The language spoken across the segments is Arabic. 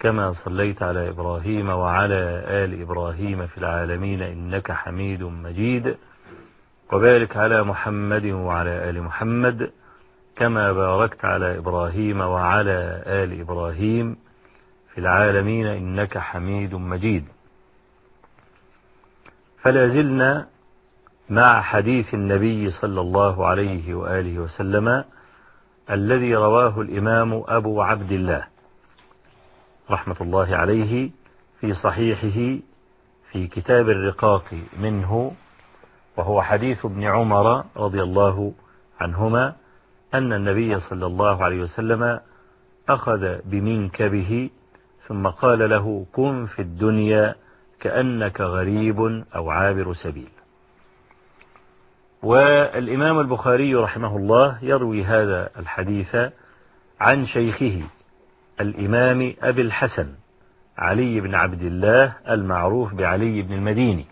كما صليت على إبراهيم وعلى آل إبراهيم في العالمين إنك حميد مجيد. وبارك على محمد وعلى آل محمد كما باركت على إبراهيم وعلى آل إبراهيم في العالمين إنك حميد مجيد. فلا زلنا مع حديث النبي صلى الله عليه وآله وسلم الذي رواه الإمام أبو عبد الله. رحمة الله عليه في صحيحه في كتاب الرقاق منه وهو حديث ابن عمر رضي الله عنهما أن النبي صلى الله عليه وسلم أخذ بمنكبه ثم قال له كن في الدنيا كأنك غريب أو عابر سبيل والإمام البخاري رحمه الله يروي هذا الحديث عن شيخه الإمام أبي الحسن علي بن عبد الله المعروف بعلي بن المديني.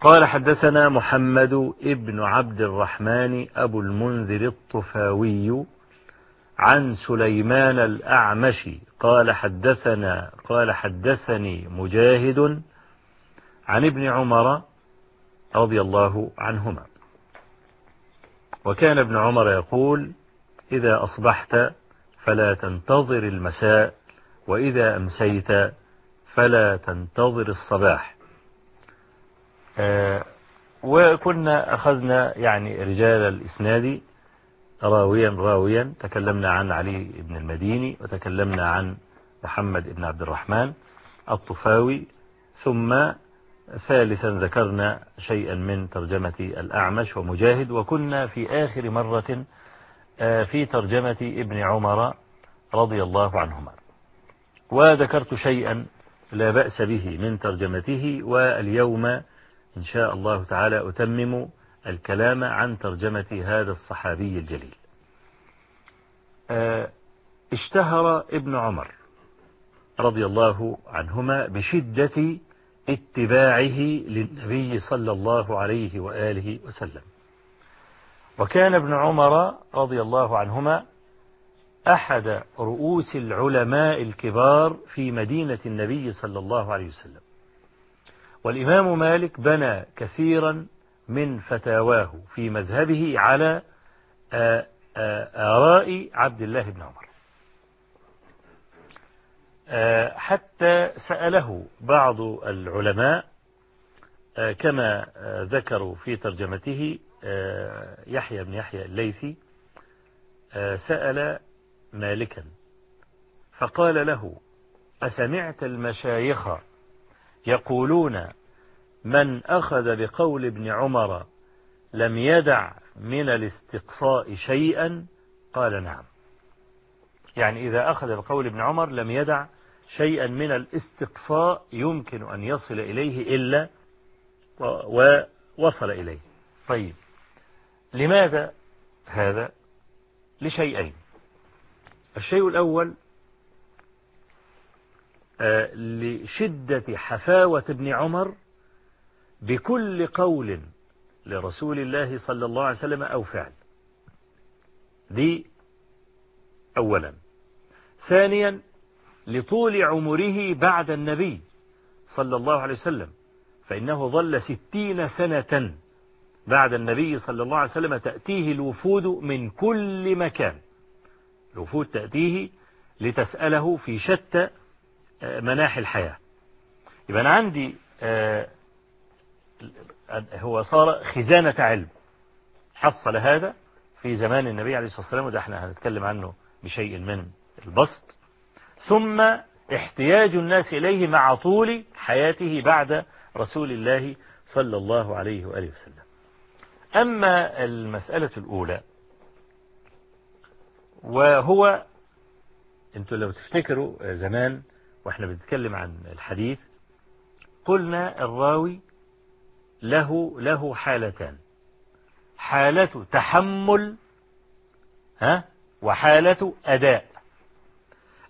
قال حدثنا محمد ابن عبد الرحمن أبو المنذر الطفاوي عن سليمان الأعمش قال حدثنا قال حدثني مجاهد عن ابن عمر رضي الله عنهما. وكان ابن عمر يقول إذا أصبحت فلا تنتظر المساء وإذا أمسيت فلا تنتظر الصباح. آه وكنا أخذنا يعني رجال الإسناد راويا راويا تكلمنا عن علي بن المديني وتكلمنا عن محمد بن عبد الرحمن الطفاوي ثم ثالثا ذكرنا شيئا من ترجمة الأعمش ومجاهد وكنا في آخر مرة في ترجمة ابن عمر رضي الله عنهما. وذكرت شيئا لا بأس به من ترجمته واليوم إن شاء الله تعالى أتمم الكلام عن ترجمة هذا الصحابي الجليل. اشتهر ابن عمر رضي الله عنهما بشدة اتباعه للنبي صلى الله عليه وآله وسلم. وكان ابن عمر رضي الله عنهما أحد رؤوس العلماء الكبار في مدينة النبي صلى الله عليه وسلم. والإمام مالك بنى كثيرا من فتاواه في مذهبه على آراء عبد الله بن عمر. حتى سأله بعض العلماء كما ذكروا في ترجمته يحيى بن يحيى الليثي سأل مالكا فقال له أسمعت المشايخ يقولون من أخذ بقول ابن عمر لم يدع من الاستقصاء شيئا؟ قال نعم. يعني إذا أخذ بقول ابن عمر لم يدع شيئا من الاستقصاء يمكن أن يصل إليه إلا ووصل إليه. طيب. لماذا هذا؟ لشيئين. الشيء الأول لشدة حفاوة ابن عمر بكل قول لرسول الله صلى الله عليه وسلم أو فعل. دي أولا. ثانيا لطول عمره بعد النبي صلى الله عليه وسلم فإنه ظل ستين سنة بعد النبي صلى الله عليه وسلم تأتيه الوفود من كل مكان. الوفود تأتيه لتسأله في شتى مناحي الحياة. يبقى أنا عندي هو صار خزانة علم حصل هذا في زمان النبي عليه الصلاة والسلام وده إحنا هنتكلم عنه بشيء من البسط. ثم احتياج الناس إليه مع طول حياته بعد رسول الله صلى الله عليه وآله وسلم. أما المسألة الأولى وهو أنتوا لو تفتكروا زمان وإحنا بنتكلم عن الحديث قلنا الراوي له له حالتان. حالة تحمل ها؟ وحالة أداء.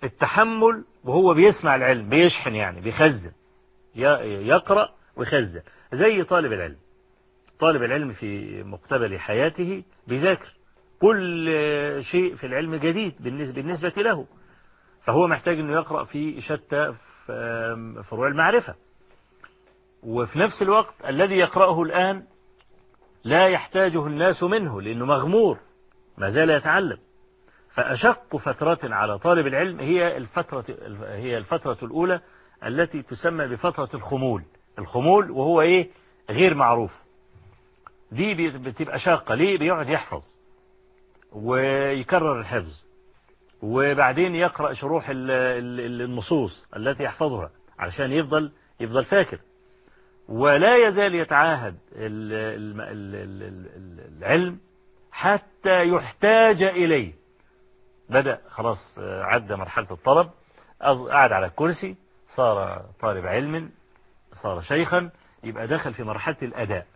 التحمل وهو بيسمع العلم بيشحن يعني بيخزن. يقرأ ويخزن زي طالب العلم. طالب العلم في مقتبل حياته بيذاكر كل شيء في العلم جديد بالنسبة له. فهو محتاج أنه يقرأ في شتى فروع المعرفة. وفي نفس الوقت الذي يقرأه الآن لا يحتاجه الناس منه لأنه مغمور ما زال يتعلم. فأشق فترة على طالب العلم هي الفترة هي الفترة الأولى التي تسمى بفترة الخمول. الخمول وهو إيه؟ غير معروف. دي بتبقى شاقة. ليه؟ بيقعد يحفظ ويكرر الحفظ وبعدين يقرأ شروح النصوص التي يحفظها علشان يفضل يفضل فاكر. ولا يزال يتعاهد العلم حتى يحتاج إليه. بدأ خلاص عدى مرحلة الطلب قعد على الكرسي صار طالب علم صار شيخا يبقى دخل في مرحلة الأداء.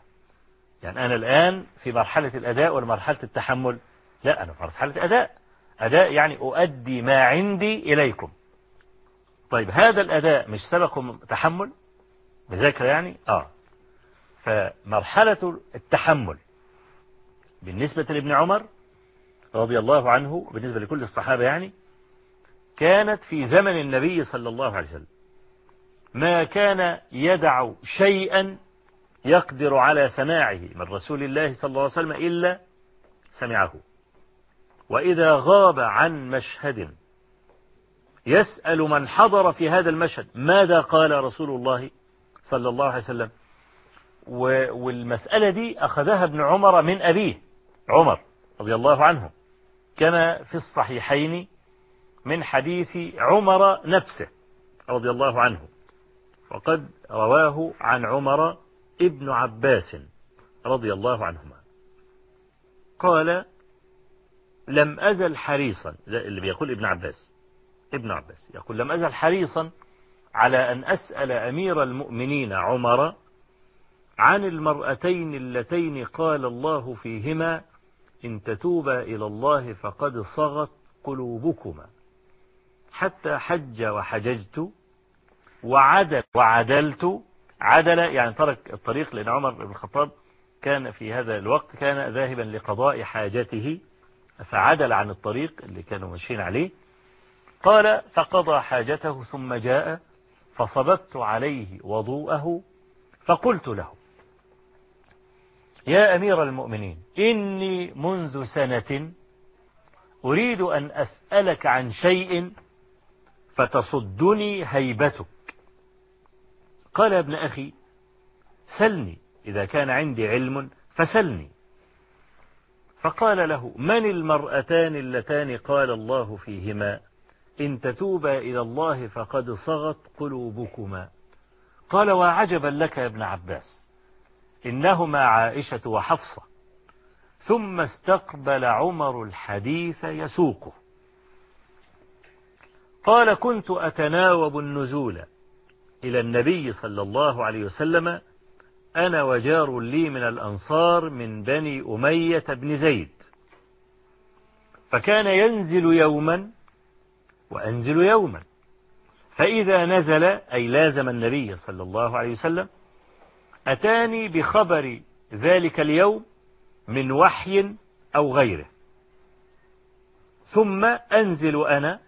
يعني أنا الآن في مرحلة الأداء ولا مرحلة التحمل؟ لا أنا في مرحلة أداء أداء يعني أؤدي ما عندي إليكم. طيب هذا الأداء مش سبق تحمل؟ مذاكرة يعني؟ آه. فمرحلة التحمل بالنسبة لابن عمر رضي الله عنه بالنسبة لكل الصحابة يعني كانت في زمن النبي صلى الله عليه وسلم. ما كان يدع شيئا يقدر على سماعه من رسول الله صلى الله عليه وسلم إلا سمعه. وإذا غاب عن مشهد يسأل من حضر في هذا المشهد ماذا قال رسول الله صلى الله عليه وسلم؟ والمسألة دي أخذها ابن عمر من أبيه عمر رضي الله عنه كما في الصحيحين من حديث عمر نفسه رضي الله عنه. وقد رواه عن عمر ابن عباس رضي الله عنهما. قال لم أزل حريصا اللي بيقول ابن عباس ابن عباس يقول لم أزل حريصا على أن أسأل أمير المؤمنين عمر عن المرأتين اللتين قال الله فيهما إن تتوبا إلى الله فقد صغت قلوبكما. حتى حج وحججت وعدل وعدلت عدل يعني ترك الطريق لأن عمر بن الخطاب كان في هذا الوقت كان ذاهبا لقضاء حاجته فعدل عن الطريق اللي كانوا ماشيين عليه. قال فقضى حاجته ثم جاء فصببت عليه وضوءه فقلت له يا أمير المؤمنين إني منذ سنة أريد أن أسألك عن شيء فتصدني هيبتك. قال يا ابن أخي سلني إذا كان عندي علم فسلني. فقال له من المرأتان اللتان قال الله فيهما؟ إن تتوبا إلى الله فقد صغت قلوبكما. قال وعجبا لك يا ابن عباس إنهما عائشة وحفصة. ثم استقبل عمر الحديث يسوقه. قال كنت أتناوب النزول. إلى النبي صلى الله عليه وسلم أنا وجار لي من الأنصار من بني أمية بن زيد. فكان ينزل يوما وأنزل يوما. فإذا نزل أي لازم النبي صلى الله عليه وسلم أتاني بخبر ذلك اليوم من وحي أو غيره. ثم أنزل أنا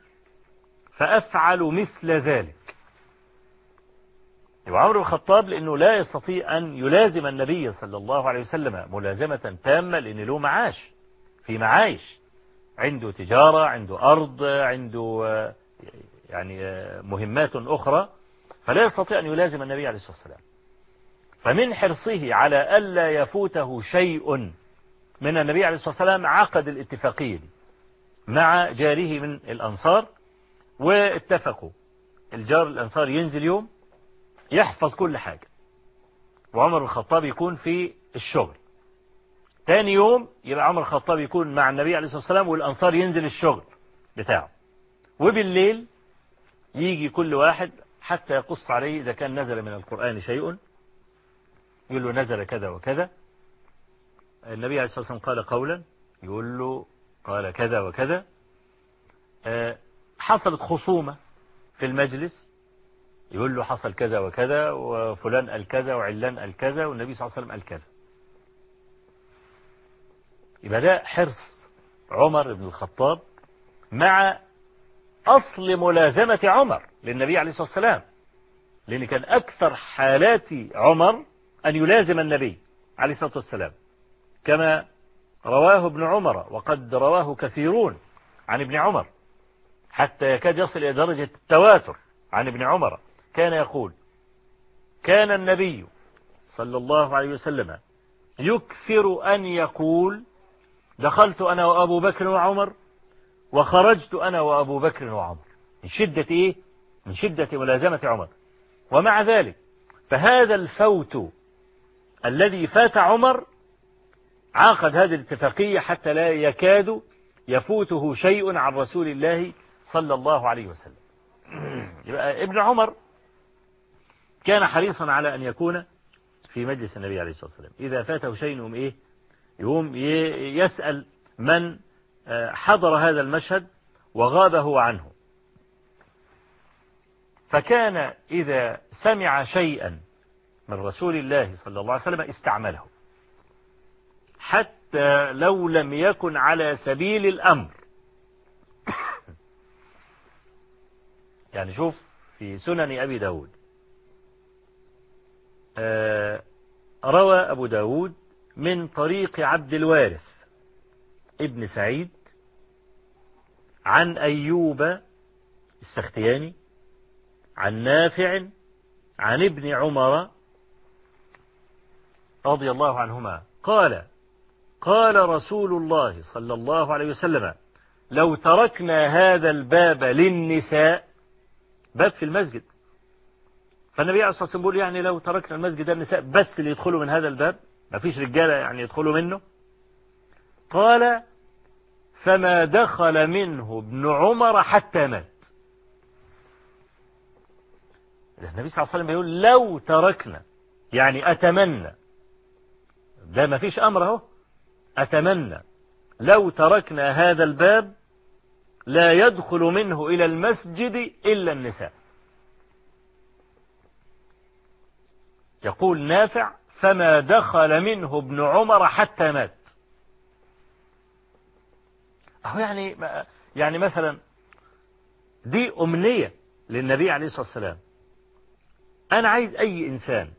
فأفعل مثل ذلك. وعمر بن الخطاب لأنه لا يستطيع أن يلازم النبي صلى الله عليه وسلم ملازمة تامة لأن له معاش في معايش. عنده تجارة عنده أرض عنده يعني مهمات أخرى فلا يستطيع أن يلازم النبي عليه الصلاة والسلام. فمن حرصه على ألا يفوته شيء من النبي عليه الصلاة والسلام عقد الاتفاقية دي مع جاره من الأنصار واتفقوا. الجار الأنصار ينزل يوم يحفظ كل حاجة. وعمر بن الخطاب يكون في الشغل. تاني يوم يبقى عمر الخطاب يكون مع النبي عليه الصلاة والسلام والأنصار ينزل الشغل بتاعه. وبالليل يجي كل واحد حتى يقص عليه إذا كان نزل من القرآن شيء. يقول له نزل كذا وكذا. النبي عليه الصلاة والسلام قال قولا. يقول له قال كذا وكذا. حصلت خصومة في المجلس. يقول له حصل كذا وكذا وفلان قال كذا وعلان قال كذا والنبي صلى الله عليه وسلم قال كذا. يبقى ده حرص عمر بن الخطاب مع أصل ملازمة عمر للنبي عليه الصلاة والسلام. لأن كان أكثر حالات عمر أن يلازم النبي عليه الصلاة والسلام. كما رواه ابن عمر وقد رواه كثيرون عن ابن عمر حتى يكاد يصل إلى درجة التواتر عن ابن عمر. كان يقول كان النبي صلى الله عليه وسلم يكثر أن يقول دخلت أنا وأبو بكر وعمر وخرجت أنا وأبو بكر وعمر. من شدة إيه؟ من شدة ملازمة عمر. ومع ذلك فهذا الفوت الذي فات عمر عاقد هذه الاتفاقية حتى لا يكاد يفوته شيء عن رسول الله صلى الله عليه وسلم. يبقى ابن عمر كان حريصا على أن يكون في مجلس النبي عليه الصلاة والسلام. إذا فاته شيء يقوم إيه؟ يقوم يسأل من حضر هذا المشهد وغاب هو عنه. فكان إذا سمع شيئا من رسول الله صلى الله عليه وسلم استعمله. حتى لو لم يكن على سبيل الأمر. يعني شوف في سنن أبي داود. روى أبو داود من طريق عبد الوارث ابن سعيد عن أيوب السختياني عن نافع عن ابن عمر رضي الله عنهما. قال قال رسول الله صلى الله عليه وسلم لو تركنا هذا الباب للنساء باب في المسجد. فالنبي عليه الصلاة والسلام بيقول يعني لو تركنا المسجد النساء بس اللي يدخلوا من هذا الباب ما فيش رجالة يعني يدخلوا منه. قال فما دخل منه ابن عمر حتى مات. النبي صلى الله عليه وسلم بيقول لو تركنا يعني أتمنى ده ما فيش أمر أهو أتمنى لو تركنا هذا الباب لا يدخل منه إلى المسجد إلا النساء. يقول نافع فما دخل منه ابن عمر حتى مات. أهو يعني يعني مثلا دي أمنية للنبي عليه الصلاة والسلام. أنا عايز أي إنسان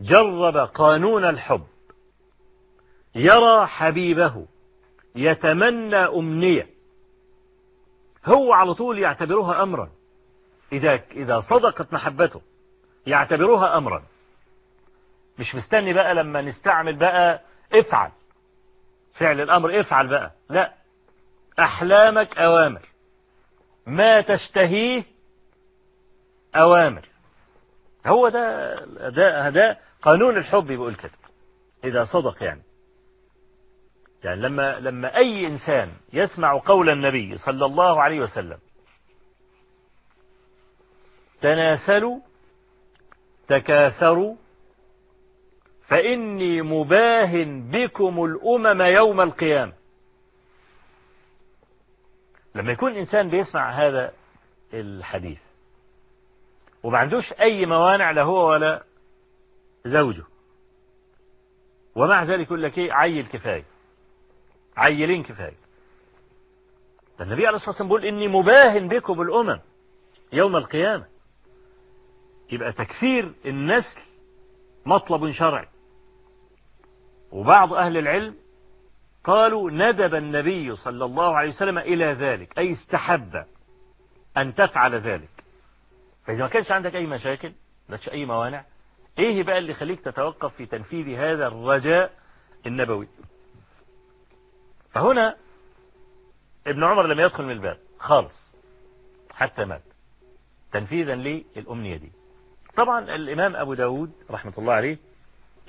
جرب قانون الحب يرى حبيبه يتمنى أمنية هو على طول يعتبرها أمرا. إذا إذا صدقت محبته يعتبرها أمرا. مش مستني بقى لما نستعمل بقى افعل. فعل الأمر افعل بقى. لا. أحلامك أوامر. ما تشتهيه أوامر. هو ده ده ده قانون الحب بيقول كده. إذا صدق يعني. يعني لما لما أي إنسان يسمع قول النبي صلى الله عليه وسلم تناسلوا تكاثروا فإني مباهن بكم الأمم يوم القيامة. لما يكون إنسان بيسمع هذا الحديث وما عندوش أي موانع لا هو ولا زوجه ومع ذلك يقول لك إيه؟ عيل كفاية. عيلين كفاية. النبي عليه الصلاة والسلام بيقول إني مباهن بكم الأمم يوم القيامة. يبقى تكثير النسل مطلب شرعي. وبعض أهل العلم قالوا ندب النبي صلى الله عليه وسلم إلى ذلك أي استحب أن تفعل ذلك. فإذا ما كانش عندك أي مشاكل ما أي موانع إيه بقى اللي يخليك تتوقف في تنفيذ هذا الرجاء النبوي؟ فهنا ابن عمر لم يدخل من الباب خالص حتى مات تنفيذا للأمنية دي. طبعا الإمام أبو داود رحمة الله عليه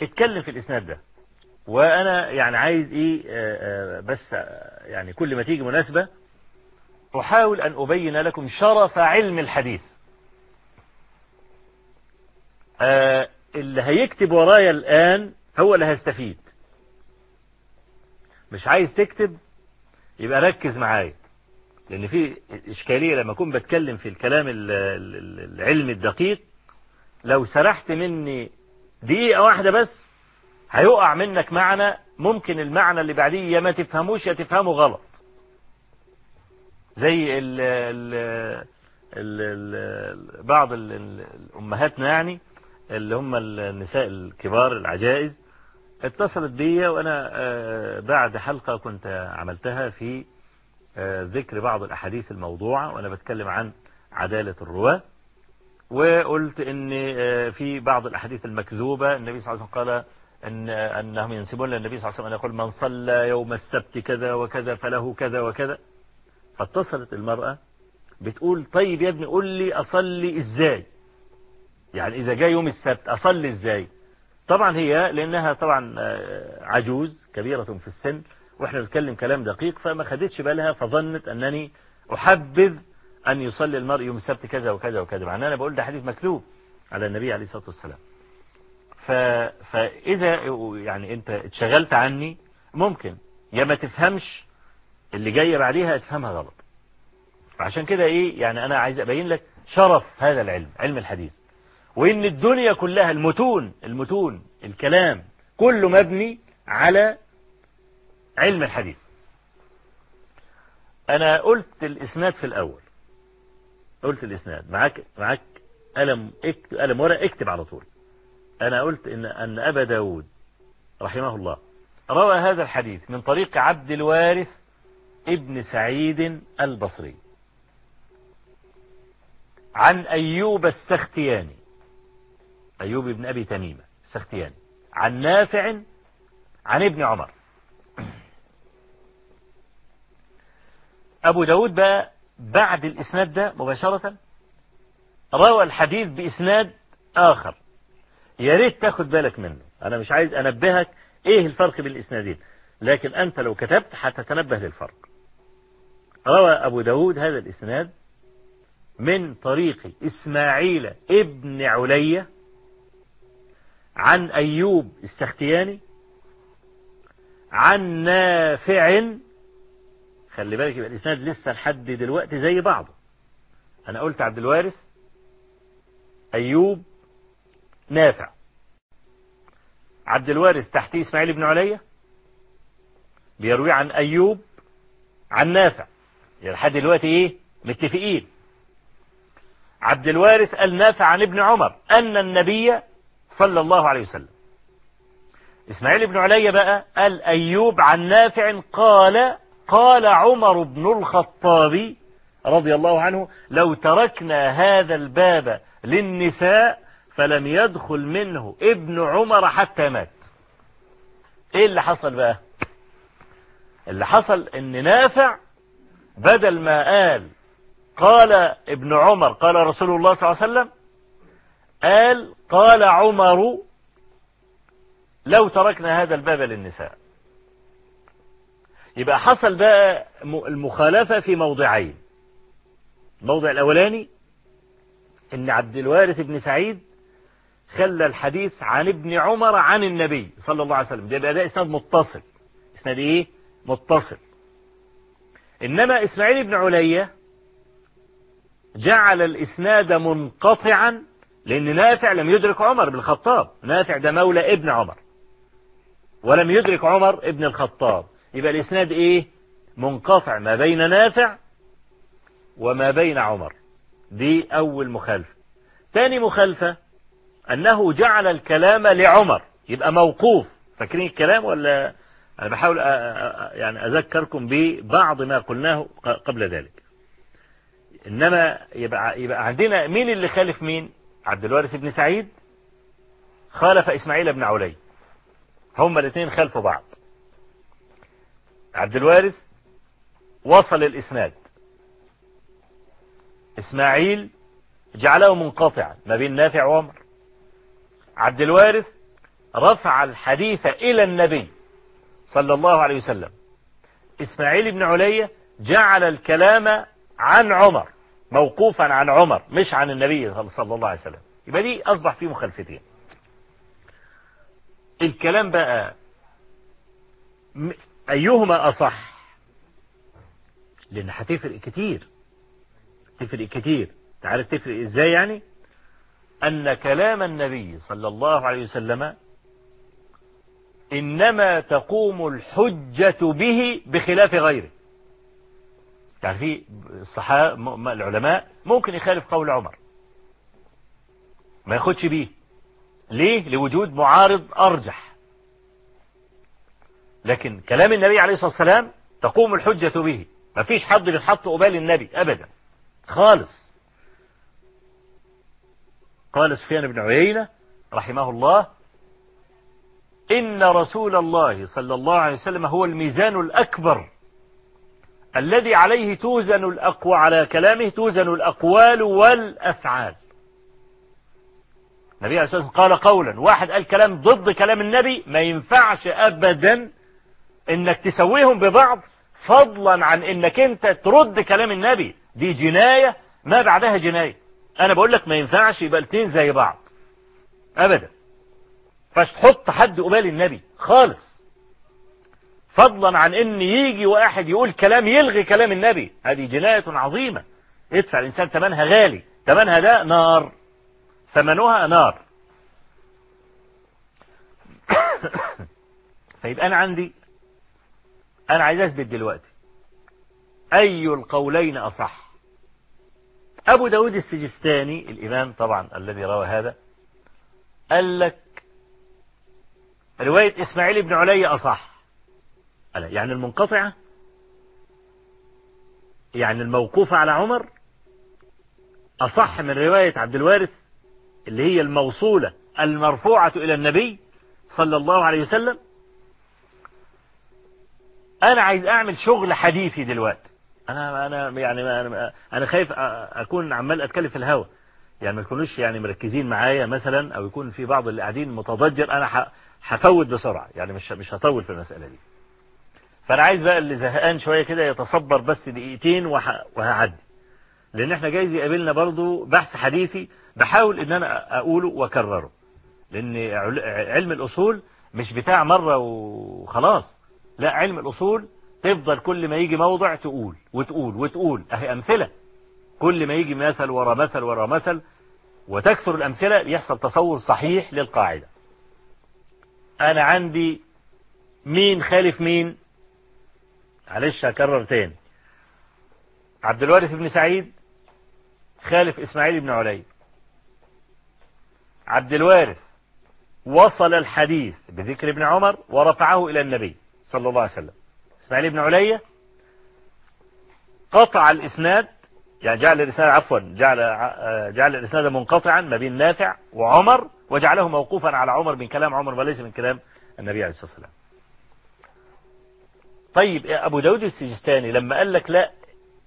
اتكلم في الإسناد ده. وأنا يعني عايز إيه آه، آه، بس آه، يعني كل ما تيجي مناسبة أحاول أن أبين لكم شرف علم الحديث. اللي هيكتب ورايا الآن هو اللي هيستفيد. مش عايز تكتب يبقى ركز معايا. لأن في إشكالية لما أكون بتكلم في الكلام العلمي الدقيق لو سرحت مني دقيقة واحدة بس هيقع منك معنى ممكن المعنى اللي بعديه يا ما تفهموش يا تفهمه غلط. زي ال ال ال ال بعض الأمهاتنا يعني اللي هم النساء الكبار العجائز. اتصلت بي وأنا آه، بعد حلقة كنت عملتها في آه، ذكر بعض الأحاديث الموضوعة وأنا بتكلم عن عدالة الرواة. وقلت إن آه، في بعض الأحاديث المكذوبة النبي صلى الله عليه وسلم قال أن أنهم ينسبون للنبي صلى الله عليه وسلم أن يقول من صلى يوم السبت كذا وكذا فله كذا وكذا. فاتصلت المرأة بتقول طيب يا ابني قول لي أصلي إزاي؟ يعني إذا جاء يوم السبت أصلي إزاي؟ طبعا هي لأنها طبعا عجوز كبيرة في السن وإحنا بنتكلم كلام دقيق فما خدتش بالها فظنت أنني أحبذ أن يصلي المرء يوم السبت كذا وكذا وكذا. مع أن أنا بقول ده حديث مكذوب على النبي عليه الصلاة والسلام. ف... فإذا يعني أنت اتشغلت عني ممكن. يا ما تفهمش اللي جاية بعديها تفهمها غلط. عشان كده إيه يعني أنا عايز أبين لك شرف هذا العلم علم الحديث. وإن الدنيا كلها المتون المتون الكلام كله مبني على علم الحديث. أنا قلت الإسناد في الأول. قلت الإسناد. معاك معاك قلم اكتب قلم ورق اكتب على طول. أنا قلت إن أن أبا داود رحمه الله روى هذا الحديث من طريق عبد الوارث ابن سعيد البصري عن أيوب السختياني أيوب بن أبي تميمة السختياني عن نافع عن ابن عمر. أبو داود بقى بعد الإسناد ده مباشرة روى الحديث بإسناد آخر. يا ريت تاخد بالك منه. أنا مش عايز أنبهك إيه الفرق بين الإسنادين. لكن أنت لو كتبت هتتنبه للفرق. روى أبو داود هذا الإسناد من طريق إسماعيل ابن علية عن أيوب السختياني عن نافع. خلي بالك يبقى الإسناد لسه لحد دلوقتي زي بعضه. أنا قلت عبد الوارث أيوب نافع. عبد الوارث تحتيه إسماعيل بن علية بيروي عن أيوب عن نافع. يعني لحد دلوقتي إيه؟ متفقين. عبد الوارث النافع عن ابن عمر أن النبي صلى الله عليه وسلم. إسماعيل بن علي بقى قال أيوب عن نافع قال قال عمر بن الخطاب رضي الله عنه لو تركنا هذا الباب للنساء فلم يدخل منه ابن عمر حتى مات. إيه اللي حصل بقى؟ اللي حصل إن نافع بدل ما قال قال ابن عمر قال رسول الله صلى الله عليه وسلم قال قال عمر لو تركنا هذا الباب للنساء. يبقى حصل بقى المخالفة في موضعين. الموضع الأولاني إن عبد الوارث بن سعيد خلى الحديث عن ابن عمر عن النبي صلى الله عليه وسلم. ده يبقى ده إسناد متصل. إسناد إيه؟ متصل. إنما إسماعيل بن علية جعل الإسناد منقطعا لأن نافع لم يدرك عمر بن الخطاب. نافع ده مولى ابن عمر. ولم يدرك عمر ابن الخطاب. يبقى الإسناد إيه؟ منقطع. ما بين نافع وما بين عمر. دي أول مخالفة. تاني مخالفة أنه جعل الكلام لعمر. يبقى موقوف. فاكرين الكلام ولا؟ أنا بحاول يعني أذكركم ببعض ما قلناه قبل ذلك. إنما يبقى, يبقى عندنا مين اللي خالف مين؟ عبد الوارث بن سعيد. خالف إسماعيل بن علي. هما الاثنين خلفوا بعض. عبد الوارث وصل الإسناد. إسماعيل جعله منقطعا ما بين نافع وعمر. عبد الوارث رفع الحديث إلى النبي صلى الله عليه وسلم. إسماعيل بن علية جعل الكلام عن عمر موقوفا عن عمر مش عن النبي صلى الله عليه وسلم. يبقى دي أصبح فيه مخالفتين. الكلام بقى أيهما أصح؟ لأن هتفرق كتير. تفرق كتير. تعرف تفرق إزاي يعني؟ أن كلام النبي صلى الله عليه وسلم إنما تقوم الحجة به بخلاف غيره. يعني في الصحابة العلماء ممكن يخالف قول عمر. ما ياخدش بيه. ليه؟ لوجود معارض أرجح. لكن كلام النبي عليه الصلاة والسلام تقوم الحجة به. ما فيش حد بيتحط قبال النبي أبدا. خالص. قال سفيان بن عيينة رحمه الله إن رسول الله صلى الله عليه وسلم هو الميزان الأكبر الذي عليه توزن الأقوى على كلامه توزن الأقوال والأفعال. النبي عليه الصلاة والسلام قال قولا واحد قال كلام ضد كلام النبي ما ينفعش أبدا إنك تسويهم ببعض فضلا عن إنك أنت ترد كلام النبي. دي جناية ما بعدها جناية. أنا بقول لك ما ينفعش يبقى الاثنين زي بعض. أبدا. فاش تحط حد قبال النبي خالص. فضلا عن إن يجي واحد يقول كلام يلغي كلام النبي. هذه جناية عظيمة. يدفع الإنسان ثمنها غالي. ثمنها ده نار. ثمنها نار. فيبقى أنا عندي أنا عايز أثبت دلوقتي. أي القولين أصح؟ أبو داود السجستاني الإمام طبعا الذي روى هذا قال لك رواية إسماعيل بن علي أصح. يعني المنقطعة؟ يعني الموقوفة على عمر؟ أصح من رواية عبد الوارث اللي هي الموصولة المرفوعة إلى النبي صلى الله عليه وسلم. أنا عايز أعمل شغل حديثي دلوقتي. أنا أنا يعني أنا أنا خايف أكون عمال أتكلم في الهوا. يعني ما يكونوش يعني مركزين معايا مثلا أو يكون في بعض اللي قاعدين متضجر أنا هفوت بسرعة. يعني مش مش هطول في المسألة دي. فأنا عايز بقى اللي زهقان شوية كده يتصبر بس دقيقتين وهعدي. لأن إحنا جايز يقابلنا برضو بحث حديثي بحاول إن أنا أقوله وأكرره. لأن علم الأصول مش بتاع مرة وخلاص. لا علم الأصول تفضل كل ما يجي موضع تقول وتقول وتقول. أهي أمثلة. كل ما يجي مثل ورا مثل ورا مثل وتكثر الأمثلة يحصل تصور صحيح للقاعدة. أنا عندي مين خالف مين؟ معلش هكرر تاني. عبد الوارث بن سعيد خالف إسماعيل بن علي. عبد الوارث وصل الحديث بذكر ابن عمر ورفعه إلى النبي صلى الله عليه وسلم. إسماعيل بن علية. قطع الإسناد يعني جعل الإسناد عفوا جعل جعل الإسناد منقطعا ما بين نافع وعمر وجعله موقوفا على عمر من كلام عمر وليس من كلام النبي عليه الصلاة والسلام. طيب أبو داود السجستاني لما قال لك لا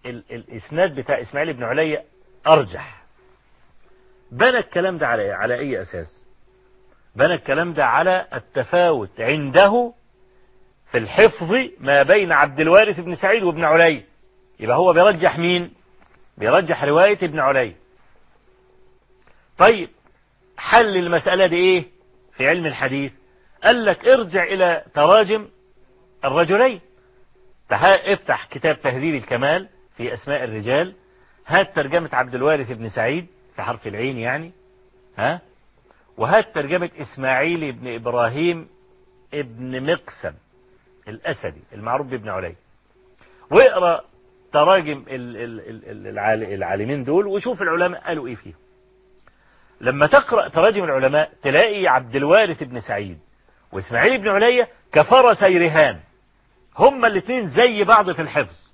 ال الإسناد بتاع إسماعيل بن علية أرجح. بنى الكلام ده على على أي أساس؟ بنى الكلام ده على التفاوت عنده في الحفظ ما بين عبد الوارث بن سعيد وابن علي. يبقى هو بيرجح مين؟ بيرجح رواية ابن علي. طيب حل المسألة دي إيه؟ في علم الحديث. قال لك ارجع إلى تراجم الرجلين. افتح كتاب تهذيب الكمال في أسماء الرجال. هات ترجمة عبد الوارث بن سعيد في حرف العين يعني. ها؟ وهات ترجمة إسماعيل بن إبراهيم ابن مقسم. الأسدي المعروف بابن علي. واقرأ تراجم العالمين دول وشوف العلماء قالوا إيه فيهم. لما تقرأ تراجم العلماء تلاقي عبد الوارث بن سعيد وإسماعيل بن علية كفرسي رهان هما الاثنين زي بعض في الحفظ.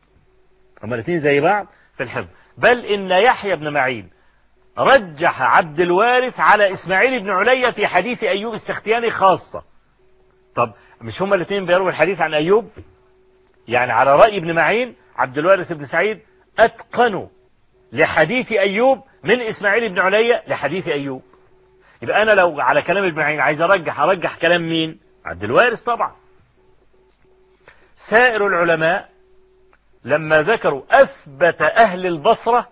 هما الاثنين زي بعض في الحفظ. بل إن يحيى بن معين رجح عبد الوارث على إسماعيل بن عليا في حديث أيوب السختياني خاصة. طب مش هما الاثنين بيرووا الحديث عن أيوب؟ يعني على رأي ابن معين عبد الوارث بن سعيد أتقنوا لحديث أيوب من إسماعيل بن عليا لحديث أيوب. يبقى أنا لو على كلام ابن معين عايز أرجح أرجح كلام مين؟ عبد الوارث طبعا. سائر العلماء لما ذكروا أثبت أهل البصرة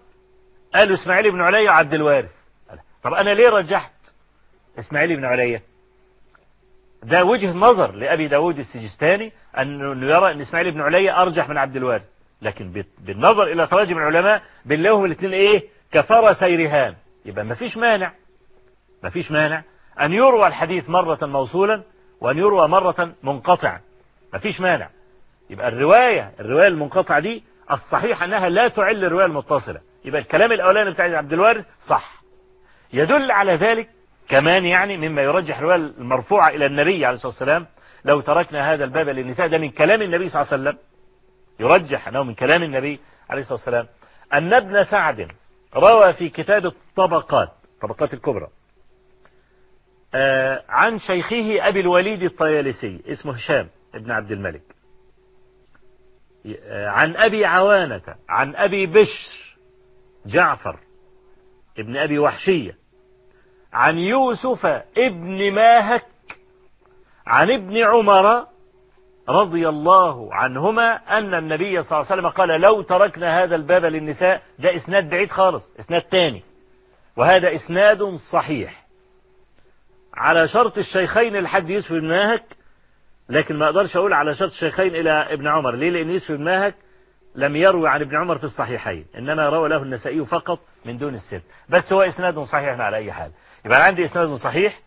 قالوا إسماعيل بن عليا وعبد الوارث. طب أنا ليه رجحت إسماعيل بن عليا؟ ده وجه نظر لأبي داود السجستاني أنه يرى أن إسماعيل بن عليا أرجح من عبد الوارث لكن بالنظر إلى تراجم العلماء بنلاقيهم الاثنين إيه؟ كفر سيرهان. يبقى ما فيش مانع. ما فيش مانع أن يروى الحديث مرة موصولا وأن يروى مرة منقطعا. ما فيش مانع. يبقى الرواية الرواية المنقطعة دي الصحيح أنها لا تعل الرواية المتصلة. يبقى الكلام الأولاني بتاع عبد الوارث صح. يدل على ذلك كمان يعني مما يرجح الرواية المرفوعة إلى النبي عليه الصلاة والسلام لو تركنا هذا الباب للنساء ده من كلام النبي صلى الله عليه وسلم. يرجح أنه من كلام النبي عليه الصلاة والسلام. أن ابن سعد روى في كتاب الطبقات طبقات الكبرى آه عن شيخه أبي الوليد الطيالسي اسمه هشام ابن عبد الملك. آه عن أبي عوانة عن أبي بشر جعفر ابن أبي وحشية. عن يوسف ابن ماهك عن ابن عمر رضي الله عنهما أن النبي صلى الله عليه وسلم قال لو تركنا هذا الباب للنساء ده إسناد بعيد خالص إسناد تاني. وهذا إسناد صحيح. على شرط الشيخين لحد يوسف بن ماهك لكن ما أقدرش أقول على شرط الشيخين إلى ابن عمر. ليه؟ لأن يوسف بن ماهك لم يروي عن ابن عمر في الصحيحين إنما روى له النسائي فقط من دون السن بس هو إسناد صحيح على أي حال. يبقى عندي إسناد صحيح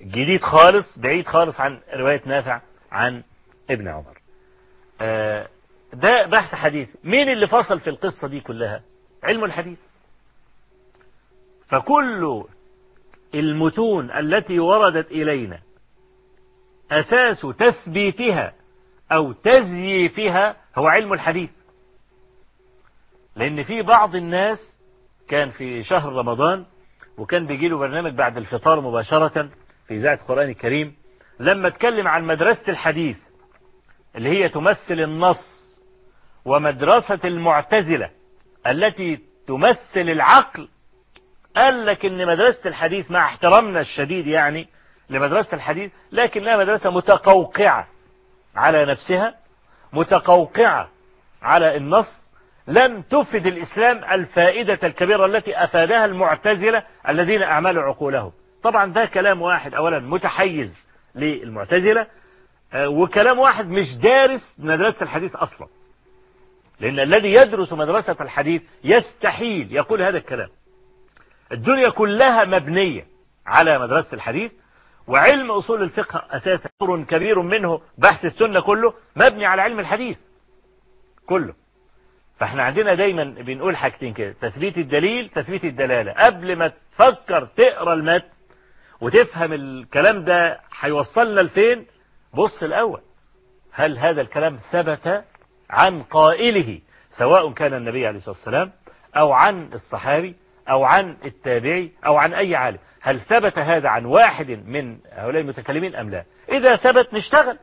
جديد خالص بعيد خالص عن رواية نافع عن ابن عمر. ده بحث حديث. مين اللي فصل في القصة دي كلها؟ علم الحديث. فكل المتون التي وردت إلينا أساس تثبيتها أو تزييفها هو علم الحديث. لأن في بعض الناس كان في شهر رمضان وكان بيجي له برنامج بعد الفطار مباشرة في إذاعة القرآن الكريم لما اتكلم عن مدرسة الحديث اللي هي تمثل النص ومدرسة المعتزلة التي تمثل العقل قال لك إن مدرسة الحديث مع احترامنا الشديد يعني لمدرسة الحديث لكنها مدرسة متقوقعة على نفسها متقوقعة على النص لم تفد الإسلام الفائدة الكبيرة التي أفادها المعتزلة الذين أعملوا عقولهم. طبعا ده كلام واحد أولا متحيز للمعتزلة وكلام واحد مش دارس مدرسة الحديث أصلا. لأن الذي يدرس مدرسة الحديث يستحيل يقول هذا الكلام. الدنيا كلها مبنية على مدرسة الحديث وعلم أصول الفقه أساسا كبير منه بحث السنة كله مبني على علم الحديث كله. فاحنا عندنا دايما بنقول حاجتين كده تثبيت الدليل تثبيت الدلالة. قبل ما تفكر تقرأ المتن وتفهم الكلام ده هيوصلنا لفين؟ بص الأول هل هذا الكلام ثبت عن قائله سواء كان النبي عليه الصلاة والسلام أو عن الصحابي أو عن التابعي أو عن أي عالم؟ هل ثبت هذا عن واحد من هؤلاء المتكلمين أم لا؟ إذا ثبت نشتغل.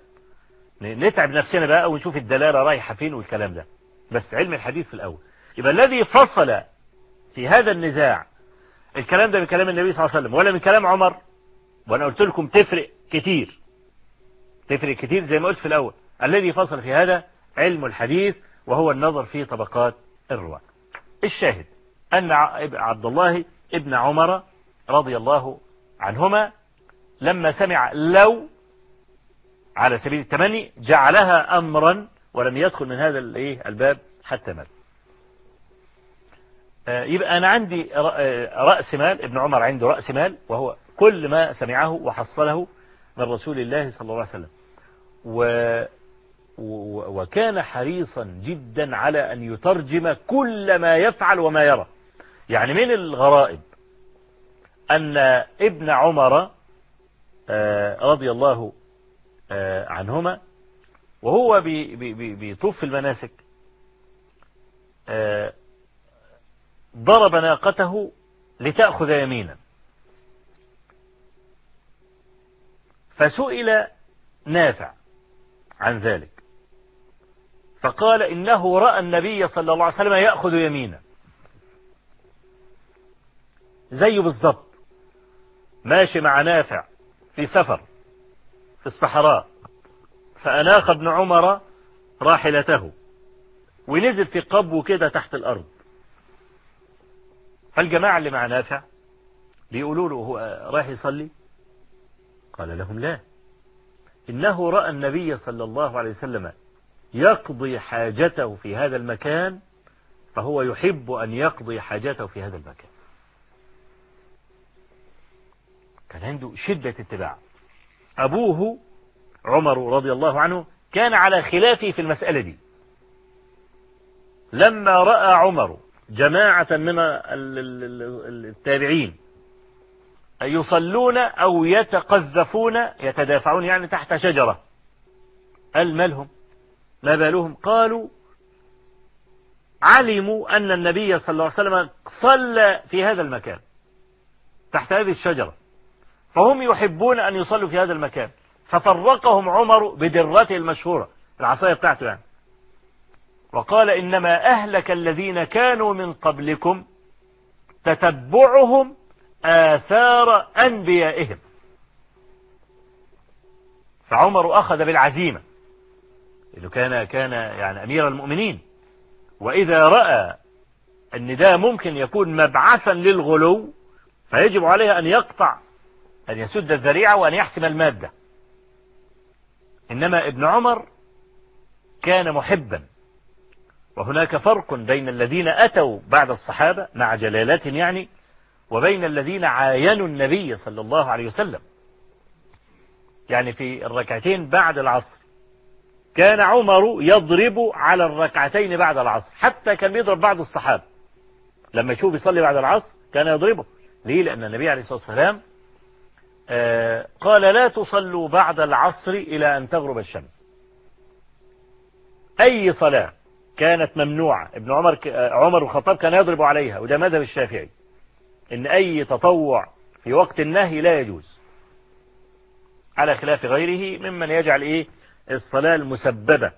نتعب نفسنا بقى ونشوف الدلالة رايحة فين والكلام ده. بس علم الحديث في الأول. يبقى الذي فصل في هذا النزاع الكلام ده من كلام النبي صلى الله عليه وسلم ولا من كلام عمر؟ وأنا قلت لكم تفرق كتير. تفرق كتير زي ما قلت في الأول. الذي فصل في هذا علم الحديث وهو النظر في طبقات الرواة. الشاهد أن عبد الله ابن عمر رضي الله عنهما لما سمع لو على سبيل التمني جعلها أمرا ولم يدخل من هذا الباب حتى مات. يبقى أنا عندي رأس مال ابن عمر عنده رأس مال وهو كل ما سمعه وحصله من رسول الله صلى الله عليه وسلم. و وكان حريصا جدا على أن يترجم كل ما يفعل وما يرى. يعني من الغرائب أن ابن عمر رضي الله عنهما وهو بيطوف في المناسك ضرب ناقته لتأخذ يمينا. فسئل نافع عن ذلك فقال إنه رأى النبي صلى الله عليه وسلم يأخذ يمينا. زيه بالضبط ماشي مع نافع في سفر في الصحراء فأناخ ابن عمر راحلته. ونزل في قبو كده تحت الأرض. فالجماعة اللي مع نافع بيقولوا له هو رايح يصلي؟ قال لهم لا. إنه رأى النبي صلى الله عليه وسلم يقضي حاجته في هذا المكان فهو يحب أن يقضي حاجته في هذا المكان. كان عنده شدة اتباع. أبوه عمر رضي الله عنه كان على خلافه في المسألة دي. لما رأى عمر جماعة من التابعين يصلون أو يتقذفون يتدافعون يعني تحت شجرة. قال مالهم ما بالهم؟ قالوا علموا أن النبي صلى الله عليه وسلم صلى في هذا المكان تحت هذه الشجرة. فهم يحبون أن يصلوا في هذا المكان. ففرقهم عمر بدرته المشهورة العصاية بتاعته يعني. وقال إنما أهلك الذين كانوا من قبلكم تتبعهم آثار أنبيائهم. فعمر أخذ بالعزيمة إنه كان كان يعني أمير المؤمنين. وإذا رأى أن ده ممكن يكون مبعثا للغلو فيجب عليه أن يقطع أن يسد الذريعة وأن يحسم المادة. إنما ابن عمر كان محبا. وهناك فرق بين الذين أتوا بعد الصحابة مع جلالتهم يعني وبين الذين عاينوا النبي صلى الله عليه وسلم. يعني في الركعتين بعد العصر كان عمر يضرب على الركعتين بعد العصر حتى كان بيضرب بعض الصحابة. لما يشوف يصلي بعد العصر كان يضربه. ليه؟ لأن النبي عليه الصلاة والسلام قال لا تصلوا بعد العصر إلى أن تغرب الشمس. أي صلاة كانت ممنوعة؟ ابن عمر آه، عمر الخطاب كان يضرب عليها وده مذهب الشافعي إن أي تطوع في وقت النهي لا يجوز. على خلاف غيره ممن يجعل إيه؟ الصلاة المسببة.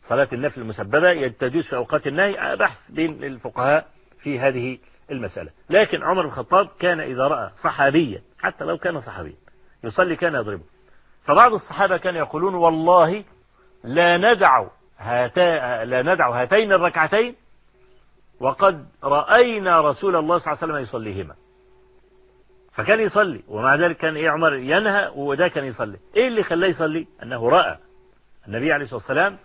صلاة النفل المسببة تجوز في أوقات النهي بحث بين الفقهاء في هذه المسألة. لكن عمر بن الخطاب كان إذا رأى صحابيا حتى لو كان صحابيا يصلي كان يضربه. فبعض الصحابة كانوا يقولون والله لا ندع هاتا لا ندع هاتين الركعتين وقد رأينا رسول الله صلى الله عليه وسلم يصليهما. فكان يصلي ومع ذلك كان إيه عمر ينهى وده كان يصلي. إيه اللي خلاه يصلي؟ أنه رأى النبي عليه الصلاة والسلام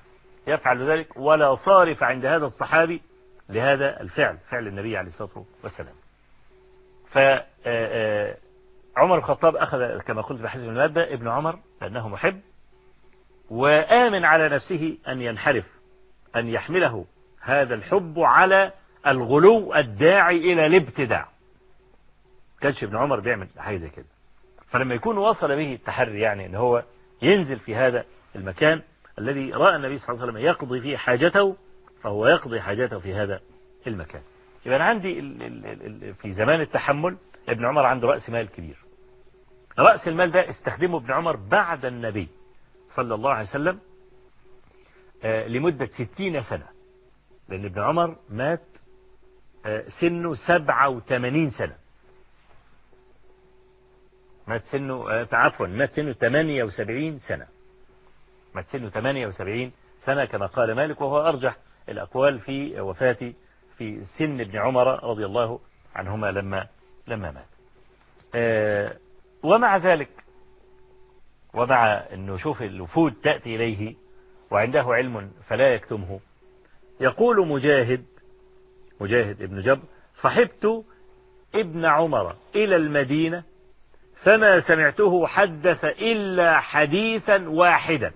يفعل ذلك ولا صارف عند هذا الصحابي لهذا الفعل فعل النبي عليه الصلاة والسلام. فعمر آه، آه، الخطاب أخذ كما قلت بحزب المادة ابن عمر لأنه محب وآمن على نفسه أن ينحرف أن يحمله هذا الحب على الغلو الداعي إلى الابتداع. كانش ابن عمر بيعمل حاجة زي كده. فلما يكون وصل به التحري يعني إن هو ينزل في هذا المكان الذي رأى النبي صلى الله عليه وسلم يقضي فيه حاجته فهو يقضي حاجته في هذا المكان. يبقى أنا عندي في زمان التحمل ابن عمر عنده رأس مال كبير. رأس المال ده استخدمه ابن عمر بعد النبي صلى الله عليه وسلم آه، لمدة ستين سنة. لأن ابن عمر مات آه، سنه سبعة وثمانين سنة. مات سنه آه، عفوا مات سنه 78 سنة. مات سنه 78 سنة كما قال مالك وهو أرجح الأقوال في وفاة في سن ابن عمر رضي الله عنهما لما لما مات. آه، ومع ذلك ومع أنه شوف الوفود تأتي إليه وعنده علم فلا يكتمه يقول مجاهد مجاهد ابن جبر صحبت ابن عمر إلى المدينة فما سمعته حدث إلا حديثا واحدا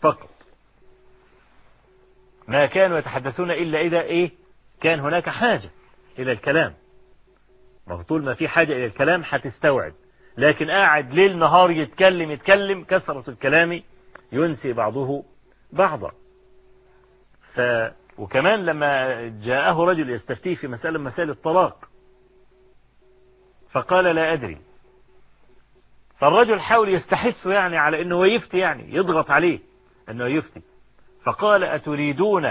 فقط. ما كانوا يتحدثون إلا إذا إيه؟ كان هناك حاجة إلى الكلام. ما طول ما في حاجة إلى الكلام هتستوعب لكن قاعد ليل نهار يتكلم يتكلم كثرة الكلام ينسي بعضه بعضا. ف وكمان لما جاءه رجل يستفتيه في مسألة مسائل الطلاق فقال لا أدري. فالرجل حاول يستحث يعني على أنه يفتي يعني يضغط عليه أنه يفتي. فقال أتريدون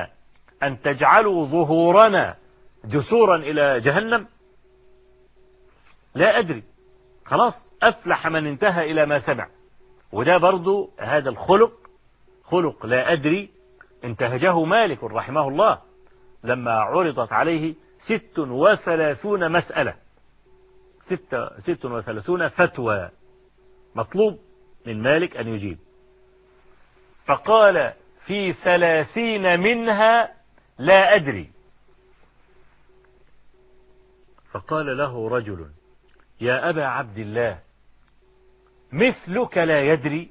أن تجعلوا ظهورنا جسورا إلى جهنم؟ لا أدري. خلاص أفلح من انتهى إلى ما سمع. وده برضو هذا الخلق خلق لا أدري انتهجه مالك رحمه الله لما عرضت عليه ست وثلاثون مسألة. ست, ست وثلاثون فتوى مطلوب من مالك أن يجيب. فقال في ثلاثين منها لا أدري. فقال له رجل يا أبا عبد الله مثلك لا يدري.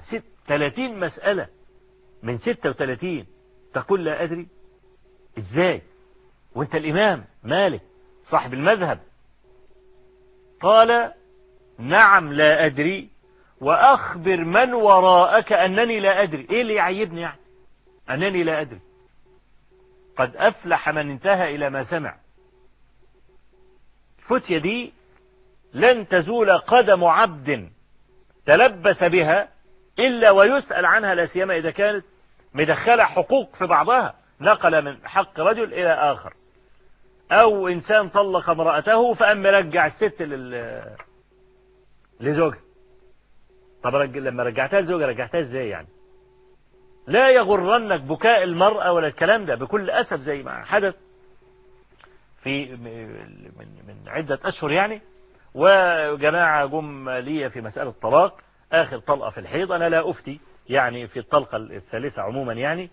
ست ثلاثين مسألة. من ستة وثلاثين تقول لا أدري. إزاي؟ وأنت الإمام مالك صاحب المذهب. قال نعم لا أدري. وأخبر من وراءك أنني لا أدري. إيه اللي يعيبني يعني؟ أنني لا أدري. قد أفلح من انتهى إلى ما سمع. الفتية دي لن تزول قدم عبد تلبس بها إلا ويسأل عنها لا سيما إذا كانت مدخلة حقوق في بعضها. نقل من حق رجل إلى آخر. أو إنسان طلق امرأته فأم رجع الست. لزوجها. طب. لما رجعتها لزوجها رجعتها إزاي يعني؟ لا يغرنك بكاء المرأة ولا الكلام ده بكل أسف زي ما حدث في من, من عدة أشهر يعني. وجماعة جم لي في مسألة طلاق آخر طلقة في الحيض أنا لا أفتي يعني في الطلقة الثالثة عموما يعني.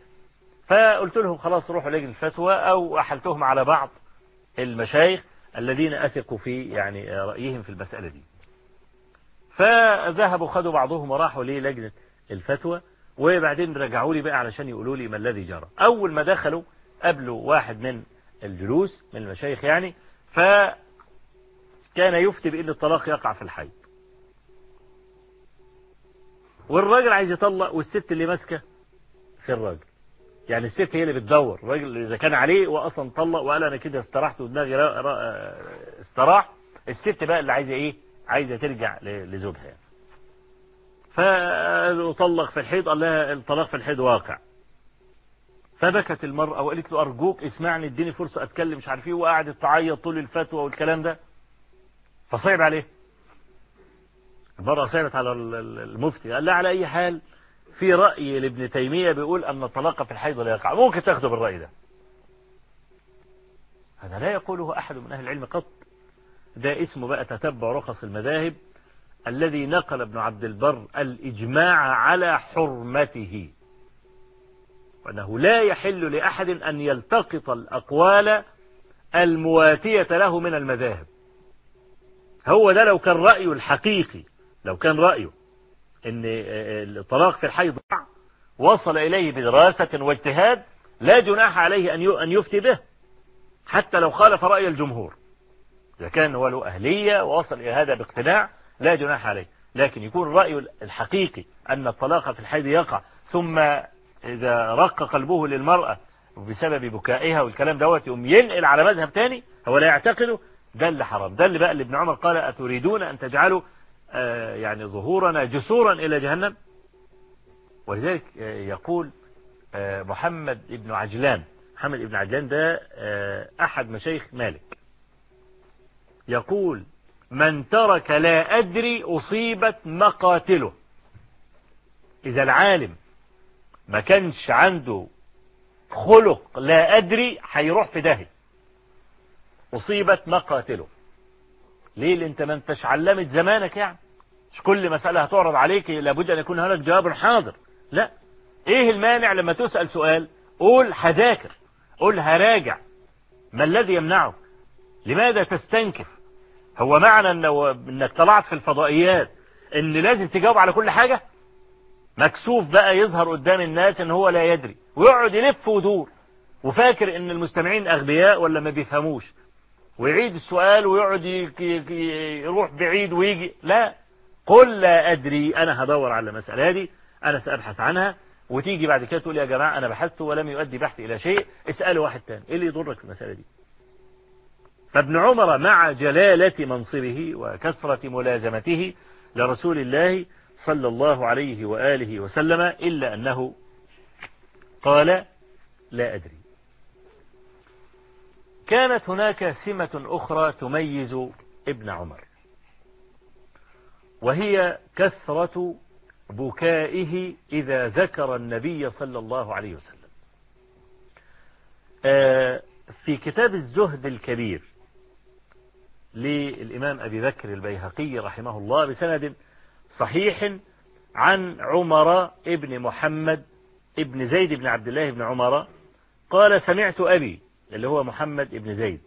فقلت لهم خلاص روحوا لجنة الفتوى أو أحلتهم على بعض المشايخ الذين أثقوا في يعني رأيهم في المسألة دي. فذهبوا خدوا بعضهم وراحوا للجنة الفتوى وبعدين رجعوا لي بقى علشان يقولوا لي ما الذي جرى. أول ما دخلوا قابلوا واحد من الجلوس من المشايخ يعني فكان يفتي بأن الطلاق يقع في الحيض والراجل عايز يطلق والست اللي ماسكة في الراجل. يعني الست هي اللي بتدور الراجل إذا كان عليه وأصلا طلق وقال أنا كده استرحت ودماغي استراح الست بقى اللي عايزة إيه؟ عايزة ترجع لزوجها يعني. فطلق في الحيض قال لها الطلاق في الحيض واقع. فبكت المرأة وقالت له أرجوك اسمعني اديني فرصة أتكلم مش عارف إيه وقعدت تعيط طول الفتوى والكلام ده. فصعب عليه. المرأة صعبت على المفتي. قال لا على أي حال في رأي لابن تيمية بيقول أن الطلاق في الحيض لا يقع. ممكن تاخده بالرأي ده. هذا لا يقوله أحد من أهل العلم قط. ده اسمه بقى تتبع رخص المذاهب الذي نقل ابن عبد البر الإجماع على حرمته. وأنه لا يحل لأحد أن يلتقط الأقوال المواتية له من المذاهب. هو ده لو كان رأيه الحقيقي لو كان رأيه إن الطلاق في الحيض وصل إليه بدراسة واجتهاد لا جناح عليه أن يفتي به حتى لو خالف رأي الجمهور. إذا كان هو له أهلية ووصل إلى هذا باقتناع لا جناح عليه. لكن يكون الرأي الحقيقي أن الطلاق في الحيض يقع ثم إذا رق قلبه للمرأة بسبب بكائها والكلام دوت يقوم ينقل على مذهب تاني هو لا يعتقده ده اللي حرام. ده اللي بقى اللي ابن عمر قال أتريدون أن تجعلوا آه يعني ظهورنا جسورا إلى جهنم؟ ولذلك آه يقول آه محمد ابن عجلان. محمد ابن عجلان ده أحد مشايخ مالك. يقول من ترك لا أدري أصيبت مقاتله. إذا العالم ما كانش عنده خلق لا أدري هيروح في داهية. أصيبت مقاتله. ليه؟ أنت ما أنتش علمت زمانك يعني. مش كل مسألة هتعرض عليك لابد أن يكون هناك جواب حاضر. لا. إيه المانع لما تسأل سؤال؟ قول هذاكر. قول هراجع. ما الذي يمنعك؟ لماذا تستنكف؟ هو معنى إنه إنك طلعت في الفضائيات إن لازم تجاوب على كل حاجة؟ مكسوف بقى يظهر قدام الناس إن هو لا يدري ويقعد يلف ودور وفاكر إن المستمعين أغبياء ولا ما بيفهموش؟ ويعيد السؤال ويقعد يروح بعيد ويجي لا. قل لا أدري أنا هدور على المسألة دي أنا سأبحث عنها وتيجي بعد كده تقول يا جماعة أنا بحثت ولم يؤدي بحثي إلى شيء اسألوا واحد تاني إيه اللي يضرك في المسألة دي؟ فابن عمر مع جلالة منصبه وكثرة ملازمته لرسول الله صلى الله عليه وآله وسلم إلا أنه قال لا أدري. كانت هناك سمة أخرى تميز ابن عمر وهي كثرة بكائه إذا ذكر النبي صلى الله عليه وسلم. آه، في كتاب الزهد الكبير للإمام أبي بكر البيهقي رحمه الله بسند صحيح عن عمر ابن محمد ابن زيد بن عبد الله بن عمر قال سمعت أبي اللي هو محمد ابن زيد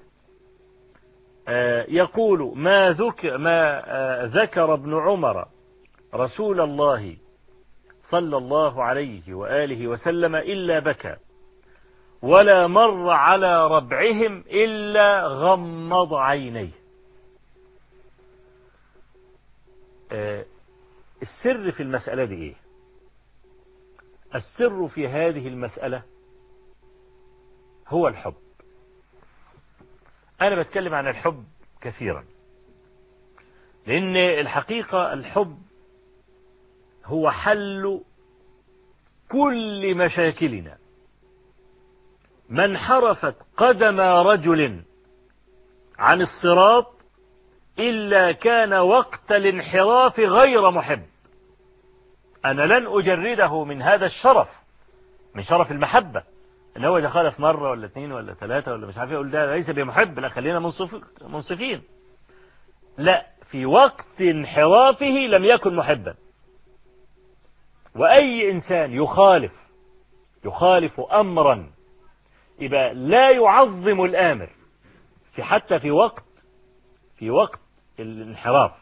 آه، يقول ما, ذك ما آه، ذكر ابن عمر رسول الله صلى الله عليه وآله وسلم إلا بكى ولا مر على ربعهم إلا غمض عينيه آه، السر في المسألة دي إيه السر في هذه المسألة هو الحب. أنا بتكلم عن الحب كثيرا لأن الحقيقة الحب هو حل كل مشاكلنا. من حرفت قدم رجل عن الصراط إلا كان وقت الانحراف غير محب. أنا لن أجرده من هذا الشرف من شرف المحبة. إن هو إذا خالف مرة ولا اثنين ولا ثلاثة ولا مش عارف يقول ده ليس بمحب لا خلينا منصف منصفين. لا في وقت انحرافه لم يكن محبا. وأي إنسان يخالف يخالف أمرا يبقى لا يعظم الآمر. في حتى في وقت في وقت الانحراف.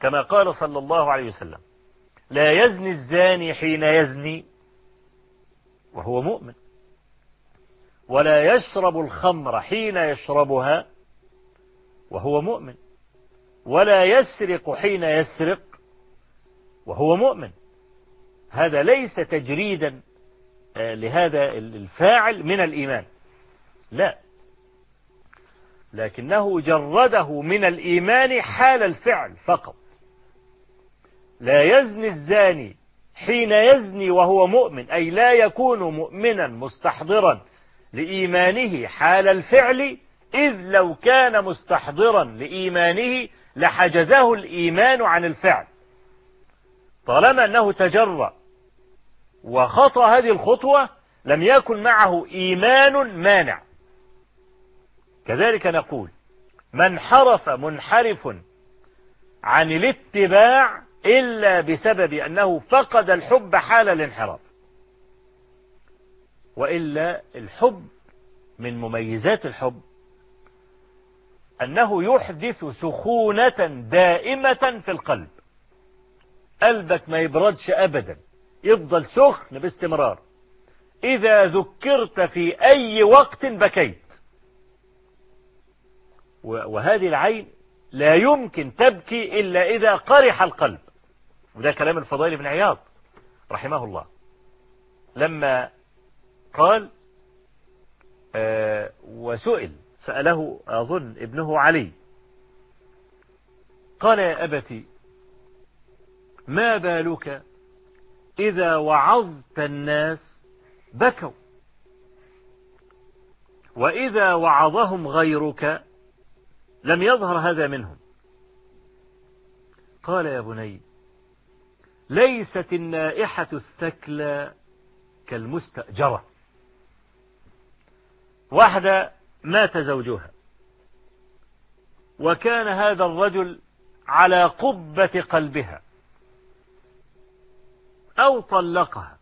كما قال صلى الله عليه وسلم لا يزني الزاني حين يزني وهو مؤمن. ولا يشرب الخمر حين يشربها وهو مؤمن. ولا يسرق حين يسرق وهو مؤمن. هذا ليس تجريدا آه، لهذا الفاعل من الإيمان. لا. لكنه جرده من الإيمان حال الفعل فقط. لا يزني الزاني حين يزني وهو مؤمن أي لا يكون مؤمنا مستحضرا لإيمانه حال الفعل إذ لو كان مستحضرا لإيمانه لحجزه الإيمان عن الفعل. طالما أنه تجرأ وخطى هذه الخطوة لم يكن معه إيمان مانع. كذلك نقول من حرف منحرف عن الاتباع إلا بسبب أنه فقد الحب حال الانحراف. وإلا الحب من مميزات الحب أنه يحدث سخونة دائمة في القلب. قلبك ما يبردش أبدا يفضل سخن باستمرار. إذا ذكرت في أي وقت بكيت وهذه العين لا يمكن تبكي إلا إذا قرح القلب. وده كلام الفضائل بن عياض رحمه الله. لما قال آه وسئل سأله أظن ابنه علي قال يا أبتي ما بالك إذا وعظت الناس بكوا؟ وإذا وعظهم غيرك لم يظهر هذا منهم. قال يا بني ليست النائحة الثكلى كالمستأجرة. واحدة مات زوجها وكان هذا الرجل على قبة قلبها أو طلقها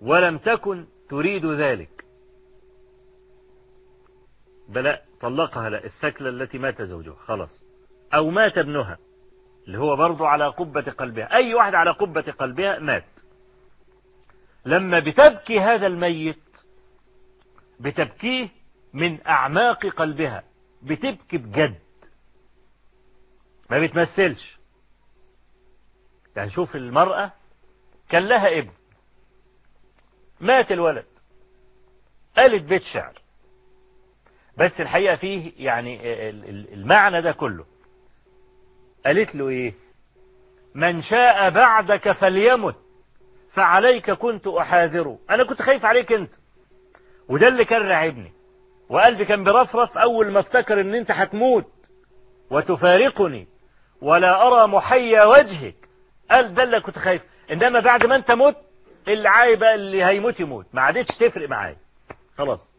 ولم تكن تريد ذلك. بل طلقها لا الثكلة التي مات زوجها خلاص. أو مات ابنها اللي هو برضو على قبة قلبها أي واحد على قبة قلبها مات. لما بتبكي هذا الميت بتبكيه من أعماق قلبها بتبكي بجد. ما بتمثلش. يعني شوف المرأة كان لها ابن مات الولد قالت بيت شعر. بس الحقيقة فيه يعني المعنى ده كله. قالت له إيه؟ من شاء بعدك فليمت فعليك كنت أحاذره. أنا كنت خايف عليك أنت. وده اللي كان راعبني. وقلبي كان برفرف أول ما افتكر أن أنت هتموت وتفارقني ولا أرى محيا وجهك. قال ده اللي كنت خايف. إنما بعد ما أنت مت اللي اللي هيموت يموت. ما عادتش تفرق معايا. خلاص.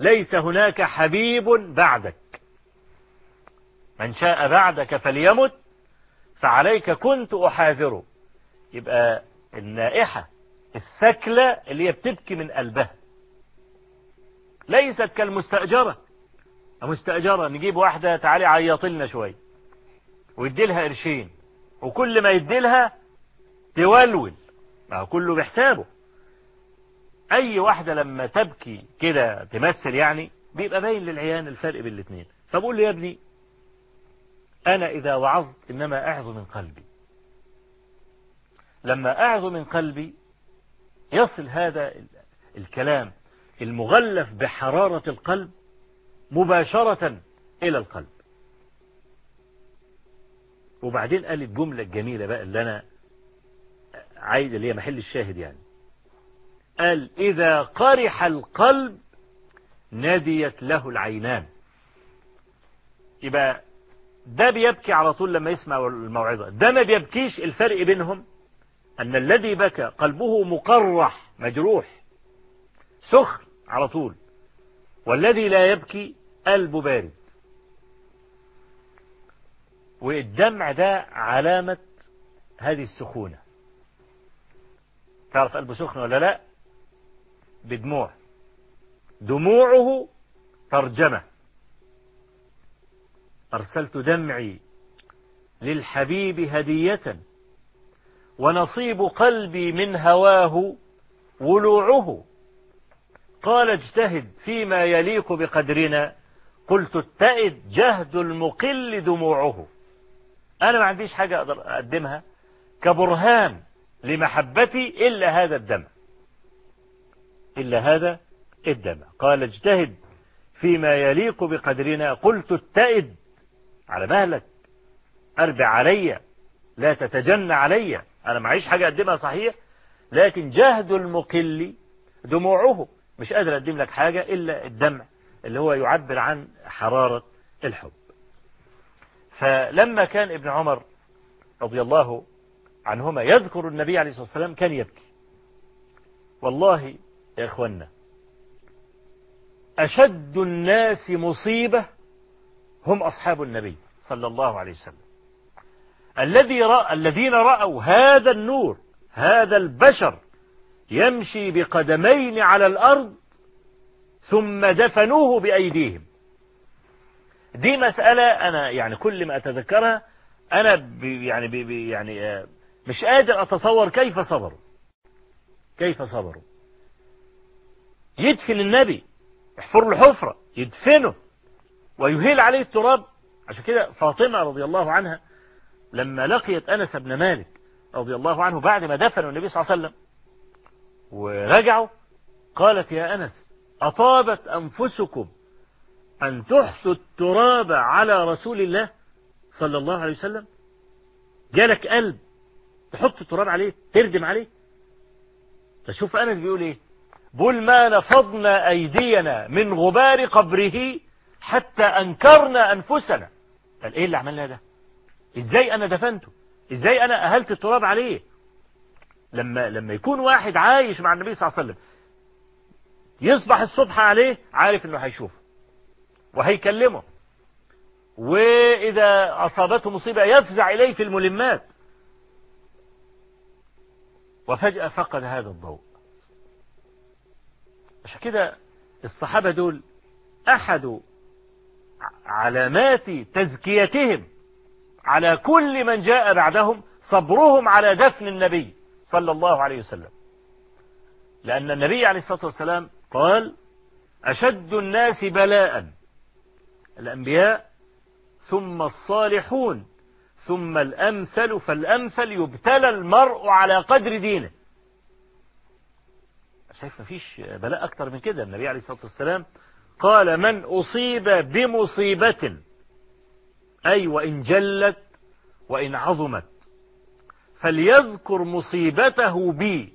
ليس هناك حبيب بعدك. من شاء بعدك فليمت فعليك كنت أحاذره. يبقى النائحة الثكلة اللي هي بتبكي من قلبها. ليست كالمستأجرة. المستأجرة نجيب واحدة تعالي عيط لنا شوية ويدي لها قرشين. وكل ما يدي لها تولول ما كله بحسابه. أي واحدة لما تبكي كده تمثل يعني بيبقى باين للعيان الفرق بين الاثنين فبقول له يا ابني أنا إذا وعظت إنما أعظ من قلبي. لما أعظ من قلبي يصل هذا الكلام المغلف بحرارة القلب مباشرة إلى القلب. وبعدين قال الجملة الجميلة بقى اللي أنا عايز اللي هي محل الشاهد يعني. قال إذا قرح القلب ناديت له العينان. يبقى ده بيبكي على طول لما يسمع الموعظة. ده ما بيبكيش الفرق بينهم أن الذي بكى قلبه مقرح مجروح سخر على طول والذي لا يبكي قلبه بارد. والدمع ده علامة هذه السخونة. تعرف قلبه سخن ولا لا؟ بدموع. دموعه ترجمة. أرسلت دمعي للحبيب هدية ونصيب قلبي من هواه ولوعه. قال اجتهد فيما يليق بقدرنا. قلت اتئد جهد المقل دموعه. أنا ما عنديش حاجة أقدر أقدمها كبرهان لمحبتي إلا هذا الدمع. إلا هذا الدمع قال اجتهد فيما يليق بقدرنا. قلت اتئد. على مهلك. أربع علي. لا تتجن علي. أنا معيش حاجة أقدمها صحيح. لكن جهد المقل دموعه. مش قادر أقدم لك حاجة إلا الدمع اللي هو يعبر عن حرارة الحب. فلما كان ابن عمر رضي الله عنهما يذكر النبي عليه الصلاة والسلام كان يبكي. والله يا إخوانا أشد الناس مصيبة هم أصحاب النبي صلى الله عليه وسلم. الذي رأى الذين رأوا هذا النور هذا البشر يمشي بقدمين على الأرض ثم دفنوه بأيديهم. دي مسألة أنا يعني كل ما أتذكرها أنا بي يعني بي يعني مش قادر أتصور كيف صبروا. كيف صبروا؟ يدفن النبي. يحفر له حفرة يدفنه. ويهيل عليه التراب. عشان كده فاطمة رضي الله عنها لما لقيت أنس بن مالك رضي الله عنه بعد ما دفنوا النبي صلى الله عليه وسلم ورجعوا قالت يا أنس أطابت أنفسكم أن تحثوا التراب على رسول الله صلى الله عليه وسلم؟ جالك قلب تحط التراب عليه تردم عليه؟ تشوف أنس بيقول إيه؟ بل ما نفضنا أيدينا من غبار قبره حتى أنكرنا أنفسنا. قال إيه اللي عملنا ده؟ إزاي أنا دفنته؟ إزاي أنا أهلت التراب عليه؟ لما لما يكون واحد عايش مع النبي صلى الله عليه وسلم يصبح الصبح عليه عارف إنه هيشوفه وهيكلمه. وإذا أصابته مصيبة يفزع إليه في الملمات. وفجأة فقد هذا الضوء. عشان كده الصحابة دول أحد علامات تزكيتهم على كل من جاء بعدهم صبرهم على دفن النبي صلى الله عليه وسلم. لأن النبي عليه الصلاة والسلام قال أشد الناس بلاء الأنبياء ثم الصالحون ثم الأمثل فالأمثل يبتلى المرء على قدر دينه. شايف مفيش بلاء أكتر من كده. النبي عليه الصلاة والسلام قال من أصيب بمصيبة أي وإن جلت وإن عظمت فليذكر مصيبته بي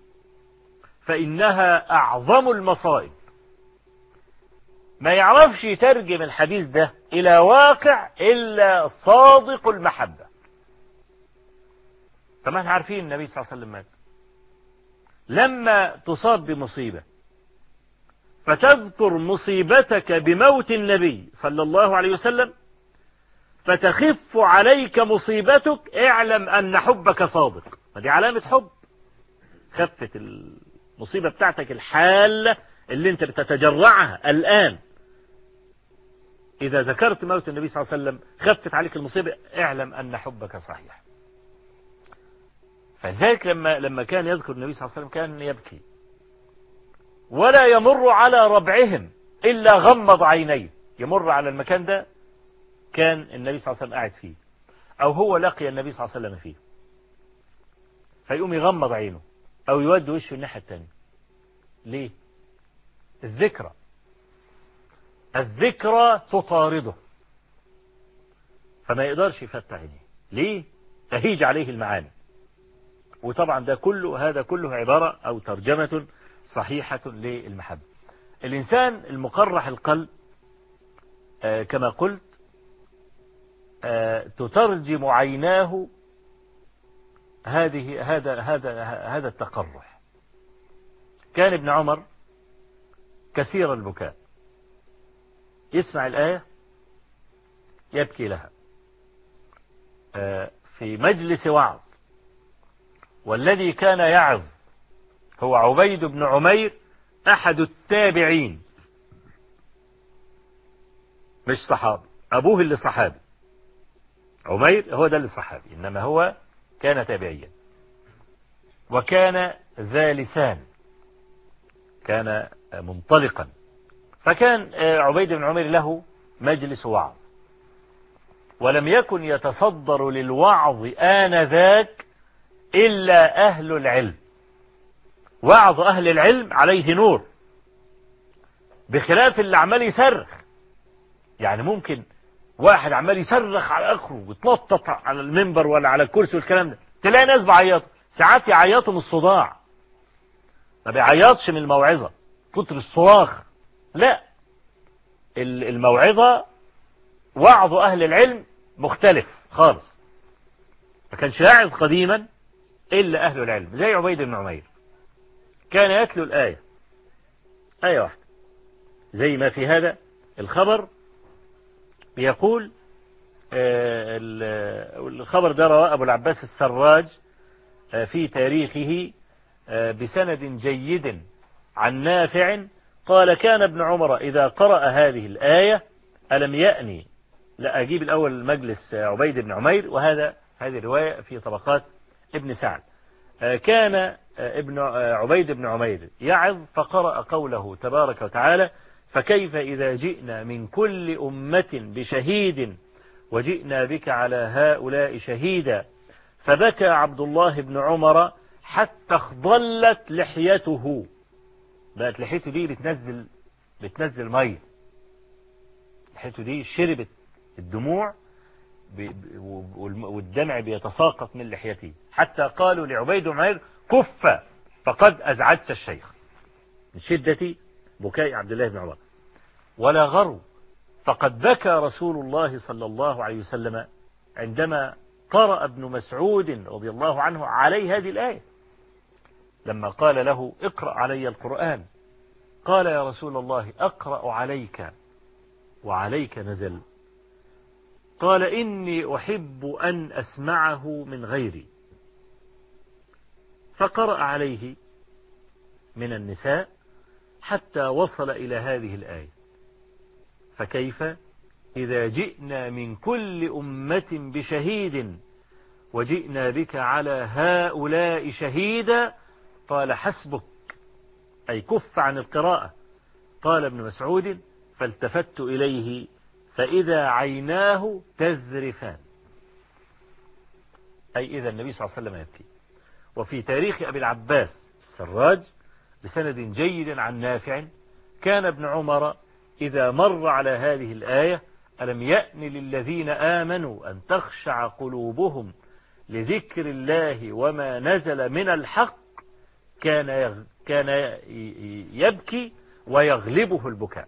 فإنها أعظم المصائب. ما يعرفش يترجم الحديث ده إلى واقع إلا صادق المحبة. طبعا عارفين النبي صلى الله عليه وسلم مات. لما تصاب بمصيبة فتذكر مصيبتك بموت النبي صلى الله عليه وسلم فتخف عليك مصيبتك اعلم أن حبك صادق. فدي علامة حب. خفت المصيبة بتاعتك الحالة اللي انت بتتجرعها الآن. إذا ذكرت موت النبي صلى الله عليه وسلم خفت عليك المصيبة اعلم أن حبك صحيح. فذلك لما لما كان يذكر النبي صلى الله عليه وسلم كان يبكي. ولا يمر على ربعهم إلا غمض عينيه. يمر على المكان ده كان النبي صلى الله عليه وسلم قاعد فيه. أو هو لقي النبي صلى الله عليه وسلم فيه. فيقوم يغمض عينه أو يود وشه الناحية التانية. ليه؟ الذكرى. الذكرى تطارده. فما يقدرش يفتح عينيه. ليه؟ تهيج عليه المعاني. وطبعا ده كله هذا كله عبارة أو ترجمة صحيحة للمحبة. الإنسان المقرح القلب آه كما قلت آه تترجم عيناه هذه هذا هذا هذا التقرح. كان ابن عمر كثير البكاء. يسمع الآية يبكي لها. آه في مجلس وعظ. والذي كان يعظ هو عبيد بن عمير أحد التابعين. مش صحابي أبوه اللي صحابي. عمير هو ده اللي صحابي إنما هو كان تابعيا. وكان ذا لسان كان منطلقا. فكان عبيد بن عمير له مجلس وعظ. ولم يكن يتصدر للوعظ آنذاك إلا أهل العلم. وعظ أهل العلم عليه نور. بخلاف اللي عمال يصرخ. يعني ممكن واحد عمال يصرخ على أخره ويتنطط على المنبر ولا على الكرسي والكلام ده. تلاقي ناس بعيطوا ساعات يعيطوا من الصداع. ما بيعيطش من الموعظة. كتر الصراخ. لا. الموعظة وعظ أهل العلم مختلف خالص. ما كانش يعظ قديما. إلا أهل العلم زي عبيد بن عمير. كان يتلو الآية. آية واحدة. زي ما في هذا الخبر بيقول الخبر ده رواه أبو العباس السراج في تاريخه بسند جيد عن نافع قال كان ابن عمر إذا قرأ هذه الآية ألم يأني؟ لا أجيب الأول مجلس عبيد بن عمير وهذا هذه الرواية في طبقات ابن سعد. كان ابن عبيد بن عمير يعظ فقرأ قوله تبارك وتعالى فكيف إذا جئنا من كل أمة بشهيد وجئنا بك على هؤلاء شهيدا فبكى عبد الله بن عمر حتى اخضلت لحيته. بقت لحيته دي بتنزل بتنزل مية. لحيته دي شربت الدموع والدمع بيتساقط من لحيته. حتى قالوا لعبيد عمير كف فقد أزعجت الشيخ. من شدة بكاء عبد الله بن عمر. ولا غرو فقد بكى رسول الله صلى الله عليه وسلم عندما قرأ ابن مسعود رضي الله عنه عليه هذه الآية. لما قال له اقرأ علي القرآن. قال يا رسول الله أقرأ عليك وعليك نزل. قال إني أحب أن أسمعه من غيري. فقرأ عليه من النساء حتى وصل إلى هذه الآية. فكيف؟ إذا جئنا من كل أمة بشهيد وجئنا بك على هؤلاء شهيدا قال حسبك. أي كف عن القراءة. قال ابن مسعود فالتفت إليه فإذا عيناه تذرفان. أي إذا النبي صلى الله عليه وسلم يبكي. وفي تاريخ أبي العباس السراج بسند جيد عن نافع كان ابن عمر إذا مر على هذه الآية ألم يأن للذين آمنوا أن تخشع قلوبهم لذكر الله وما نزل من الحق؟ كان كان يبكي ويغلبه البكاء.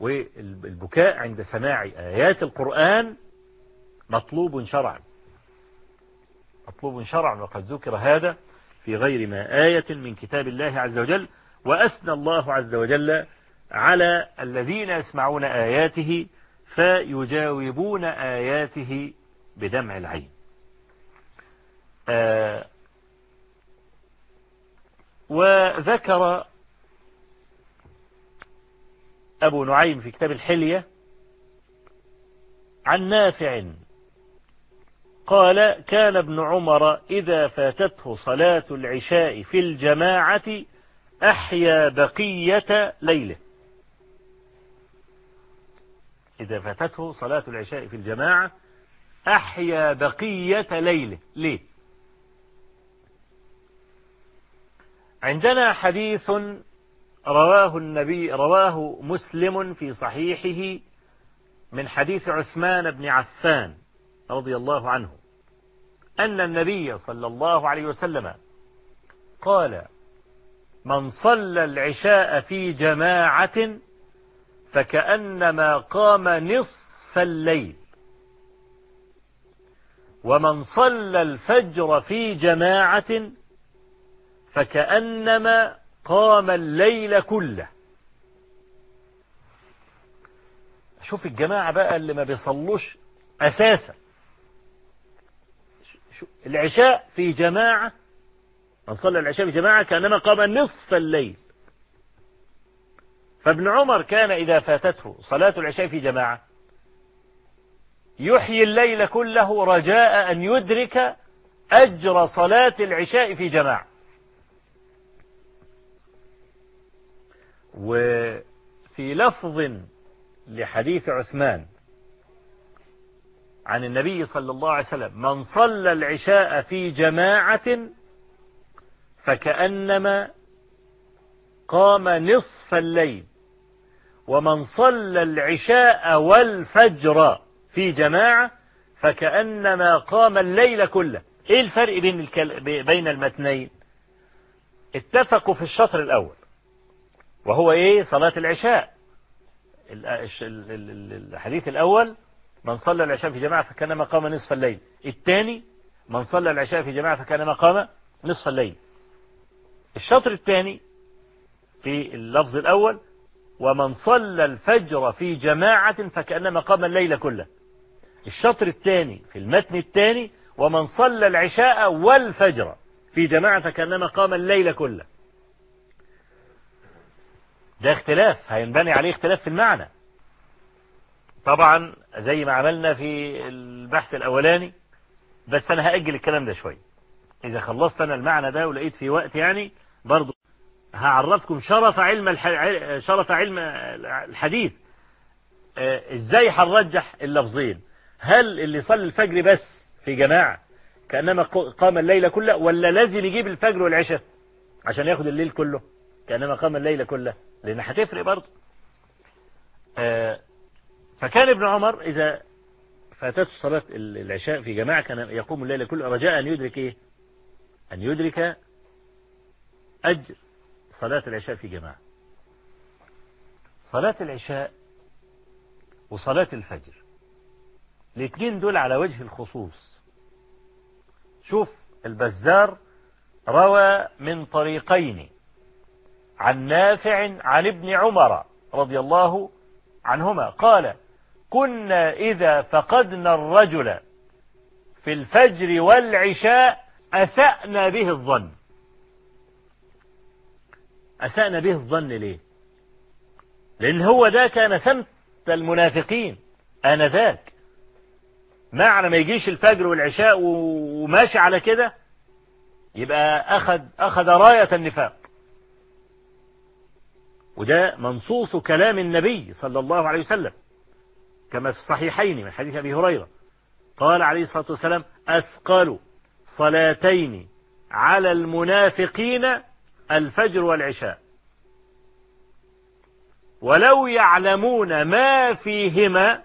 والبكاء عند سماع آيات القرآن مطلوب شرعا. مطلوب شرعا وقد ذكر هذا في غير ما آية من كتاب الله عز وجل وأثنى الله عز وجل على الذين يسمعون آياته فيجاوبون آياته بدمع العين. آه وذكر أبو نعيم في كتاب الحلية عن نافع قال كان ابن عمر إذا فاتته صلاة العشاء في الجماعة أحيا بقية ليله. إذا فاتته صلاة العشاء في الجماعة أحيا بقية ليله. ليه؟ عندنا حديث رواه النبي رواه مسلم في صحيحه من حديث عثمان بن عفان رضي الله عنه. أن النبي صلى الله عليه وسلم قال من صلى العشاء في جماعة فكأنما قام نصف الليل ومن صلى الفجر في جماعة فكأنما قام الليل كله. شوف الجماعة بقى اللي ما بيصلوش أساسا. العشاء في جماعة من صلى العشاء في جماعة كأنما قام نصف الليل. فابن عمر كان إذا فاتته صلاة العشاء في جماعة يحيي الليل كله رجاء أن يدرك أجر صلاة العشاء في جماعة. وفي لفظ لحديث عثمان عن النبي صلى الله عليه وسلم من صلى العشاء في جماعة فكأنما قام نصف الليل ومن صلى العشاء والفجر في جماعة فكأنما قام الليل كله. إيه الفرق بين الكل... بين المتنين؟ اتفقوا في الشطر الأول وهو إيه؟ صلاة العشاء. الحديث الأول من صلى العشاء في جماعة فكانما قام نصف الليل. الثاني من صلى العشاء في جماعة فكانما قام نصف الليل. الشطر الثاني في اللفظ الأول ومن صلى الفجر في جماعة فكأنما قام الليل كله. الشطر الثاني في المتن الثاني ومن صلى العشاء والفجر في جماعة فكأنما قام الليل كله. ده اختلاف هينبني عليه اختلاف في المعنى. طبعا زي ما عملنا في البحث الأولاني بس أنا هأجل الكلام ده شوية إذا خلصت أنا المعنى ده ولقيت في وقت يعني برضو هعرفكم شرف علم الح... شرف علم الحديث. إزاي هنرجح اللفظين؟ هل اللي صلى الفجر بس في جماعة كأنما قام الليل كله ولا لازم يجيب الفجر والعشاء عشان ياخد الليل كله كأنما قام الليل كله؟ لأن هتفرق برضه فكان ابن عمر إذا فاتته صلاة العشاء في جماعة كان يقوم الليل كله رجاء أن يدرك إيه؟ أن يدرك أجر صلاة العشاء في جماعة. صلاة العشاء وصلاة الفجر الاثنين دول على وجه الخصوص. شوف البزار روى من طريقين عن نافع عن ابن عمر رضي الله عنهما قال كنا إذا فقدنا الرجل في الفجر والعشاء أسأنا به الظن. أسأنا به الظن ليه؟ لأن هو ده كان سمت المنافقين آنذاك. معنى ما يجيش الفجر والعشاء وماشي على كده؟ يبقى أخذ, أخذ راية النفاق. وده منصوص كلام النبي صلى الله عليه وسلم. كما في الصحيحين من حديث أبي هريرة. قال عليه الصلاة والسلام أثقل صلاتين على المنافقين الفجر والعشاء. ولو يعلمون ما فيهما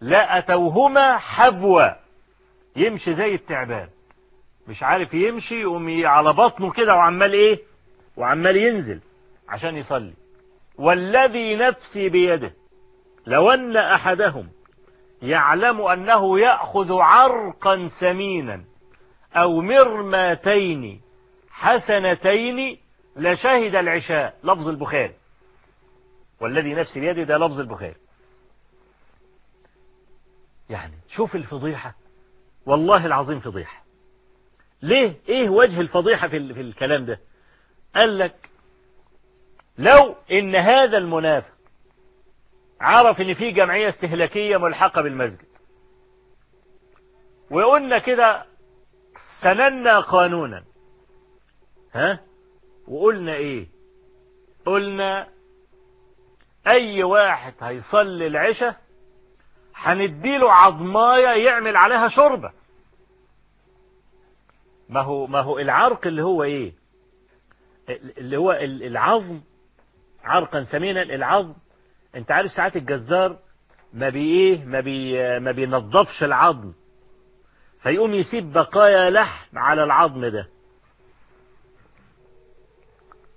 لأتوهما حبوا يمشي زي التعبان. مش عارف يمشي يقوم على بطنه كده وعمال إيه؟ وعمال ينزل عشان يصلي. والذي نفسي بيده. لو أن أحدهم يعلم أنه يأخذ عرقا سمينا أو مرماتين حسنتين لشهد العشاء. لفظ البخاري. والذي نفسي بيده ده لفظ البخاري. يعني شوف الفضيحة. والله العظيم فضيحة. ليه؟ إيه وجه الفضيحة في, في الكلام ده؟ قال لك لو إن هذا المنافق عرف إن في جمعية استهلاكية ملحقة بالمسجد. وقلنا كده سننا قانونا. ها؟ وقلنا إيه؟ قلنا أي واحد هيصلي العشاء هنديله عظمايه يعمل عليها شوربه ما هو ما هو العرق اللي هو إيه؟ اللي هو العظم عرقا سمينا العظم. انت عارف ساعات الجزار ما بي إيه ما بي ما بينظفش العظم. فيقوم يسيب بقايا لحم على العظم ده.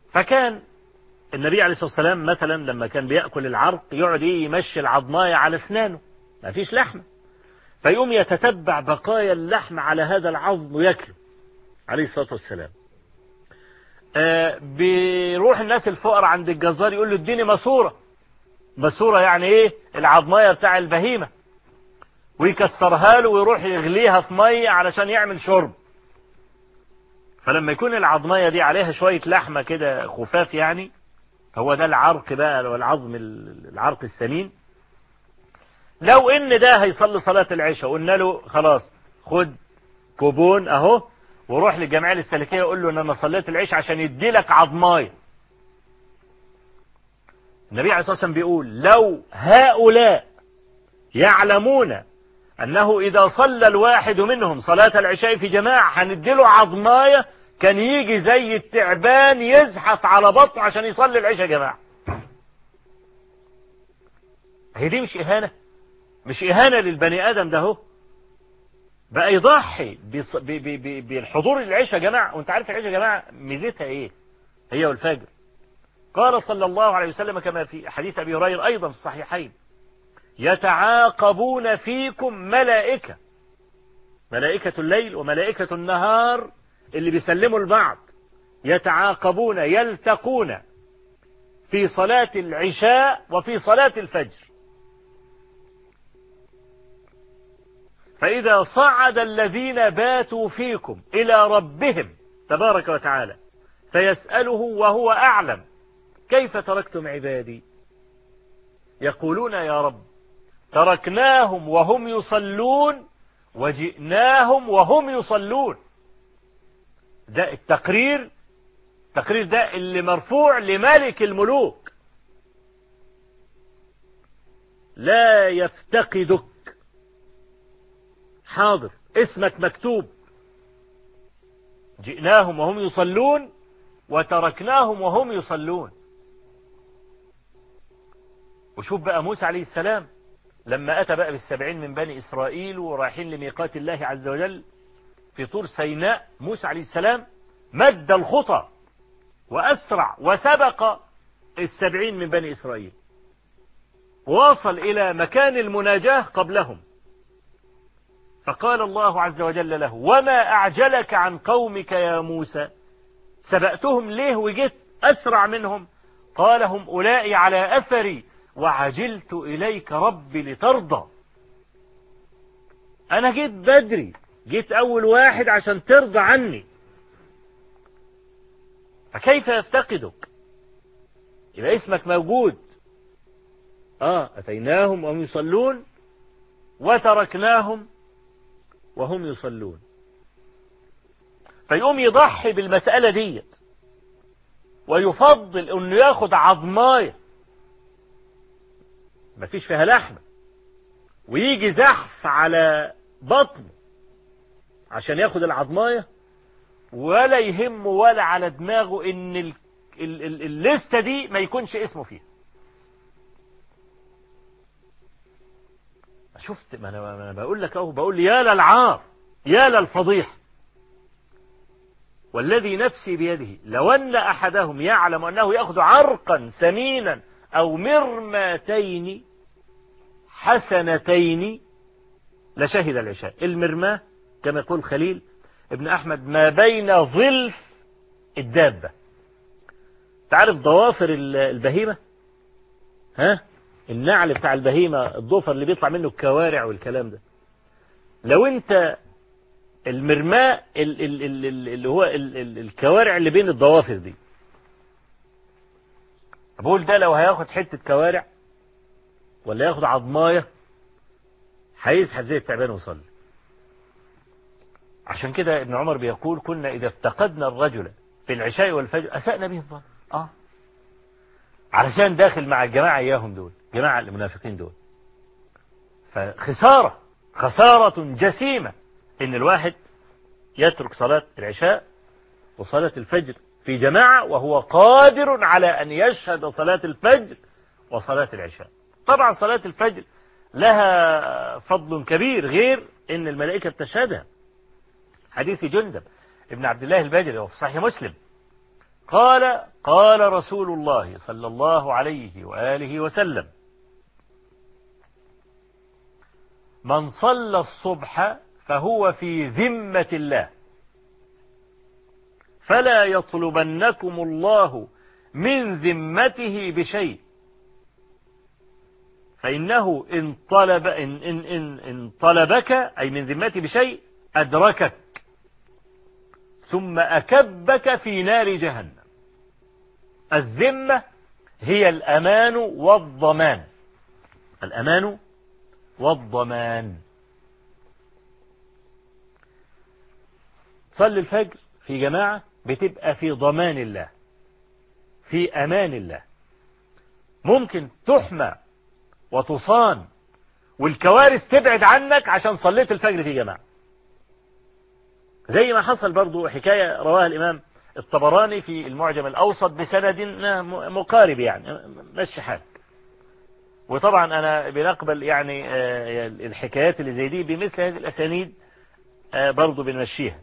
فكان النبي عليه الصلاة والسلام مثلا لما كان بيأكل العرق يقعد إيه يمشي العظماية على أسنانه. ما فيش لحمة فيقوم يتتبع بقايا اللحم على هذا العظم وياكله. عليه الصلاة والسلام. آه بيروح الناس الفقراء عند الجزار يقول له اديني ماسورة. ماسورة يعني إيه؟ العظماية بتاع البهيمة. ويكسرها له ويروح يغليها في مية علشان يعمل شرب. فلما يكون العظمية دي عليها شوية لحمة كده خفاف يعني هو ده العرق بقى والعظم العرق السمين. لو إن ده هيصلي صلاة العشاء قلنا له خلاص خد كوبون أهو وروح للجمعية الاستهلاكية وقول له إن أنا صليت العشاء عشان يدي لك عظماية النبي عليه الصلاة والسلام بيقول لو هؤلاء يعلمون أنه إذا صلى الواحد منهم صلاة العشاء في جماعة هنديله عظماية كان يجي زي التعبان يزحف على بطنه عشان يصلي العشاء جماعة. هي دي مش إهانة؟ مش إهانة للبني آدم ده هو؟ بقى يضحي. بالحضور العشاء جماعة. وأنت عارف العشاء جماعة ميزتها إيه؟ هي والفجر. قال صلى الله عليه وسلم كما في حديث أبي هريرة أيضا في الصحيحين يتعاقبون فيكم ملائكة ملائكة الليل وملائكة النهار اللي بيسلموا البعض يتعاقبون يلتقون في صلاة العشاء وفي صلاة الفجر. فإذا صعد الذين باتوا فيكم إلى ربهم تبارك وتعالى فيسأله وهو أعلم. كيف تركتم عبادي؟ يقولون يا رب تركناهم وهم يصلون وجئناهم وهم يصلون. ده التقرير التقرير ده اللي مرفوع لملك الملوك. لا يفتقدك. حاضر اسمك مكتوب. جئناهم وهم يصلون وتركناهم وهم يصلون. وشوف بقى موسى عليه السلام لما أتى بقى بالسبعين من بني إسرائيل ورايحين لميقات الله عز وجل في طور سيناء موسى عليه السلام مد الخطى وأسرع وسبق السبعين من بني إسرائيل. ووصل إلى مكان المناجاة قبلهم. فقال الله عز وجل له وما أعجلك عن قومك يا موسى؟ سبقتهم ليه وجيت أسرع منهم؟ قال هم أولئي على أثري وعجلت إليك ربي لترضى. أنا جيت بدري جيت أول واحد عشان ترضى عني. فكيف يفتقدك؟ يبقى اسمك موجود. آه أتيناهم وهم يصلون؟ وتركناهم وهم يصلون. فيقوم يضحي بالمسألة ديت ويفضل إنه ياخد عظماية. مفيش فيها لحمة ويجي زحف على بطنه عشان ياخد العظماية ولا يهمه ولا على دماغه إن الليستة دي ما يكونش اسمه فيها. شفت؟ ما أنا بقول لك أهو بقول يا للعار يا للفضيحة. والذي نفسي بيده لو أن أحدهم يعلم أنه يأخذ عرقا سمينا أو مرماتين حسنتين لشهد العشاء. المرماة كما يقول خليل ابن أحمد ما بين ظلف الدابة. تعرف ضوافر البهيمة؟ ها؟ النعل بتاع البهيمة الضفر اللي بيطلع منه الكوارع والكلام ده. لو انت المرماء اللي هو الكوارع اللي بين الضوافر دي بقول ده لو هياخد حتة كوارع ولا ياخد عضماية هيزحف زي التعبان ويصلي. عشان كده ابن عمر بيقول كنا إذا افتقدنا الرجل في العشاء والفجر أسأنا به الظن. آه. علشان داخل مع الجماعة إياهم دول جماعة المنافقين دول. فخسارة خسارة جسيمة إن الواحد يترك صلاة العشاء وصلاة الفجر في جماعة وهو قادر على أن يشهد صلاة الفجر وصلاة العشاء. طبعا صلاة الفجر لها فضل كبير غير إن الملائكة تشهدها حديث جندب ابن عبد الله البجري وفي صحيح مسلم. قال قال رسول الله صلى الله عليه وآله وسلم من صلى الصبح فهو في ذمة الله. فلا يطلبنكم الله من ذمته بشيء. فإنه إن طلب إن, إن, إن, إن طلبك أي من ذمته بشيء أدركك. ثم أكبك في نار جهنم. الذمة هي الأمان والضمان. الأمان والضمان. تصلي الفجر في جماعة. بتبقى في ضمان الله في أمان الله. ممكن تحمى وتصان والكوارث تبعد عنك عشان صليت الفجر في جماعة. زي ما حصل برضو حكاية رواها الإمام الطبراني في المعجم الأوسط بسند مقارب يعني مشي حالك. وطبعا أنا بنقبل يعني الحكايات اللي زي دي بمثل هذه الأسانيد برضو بنمشيها.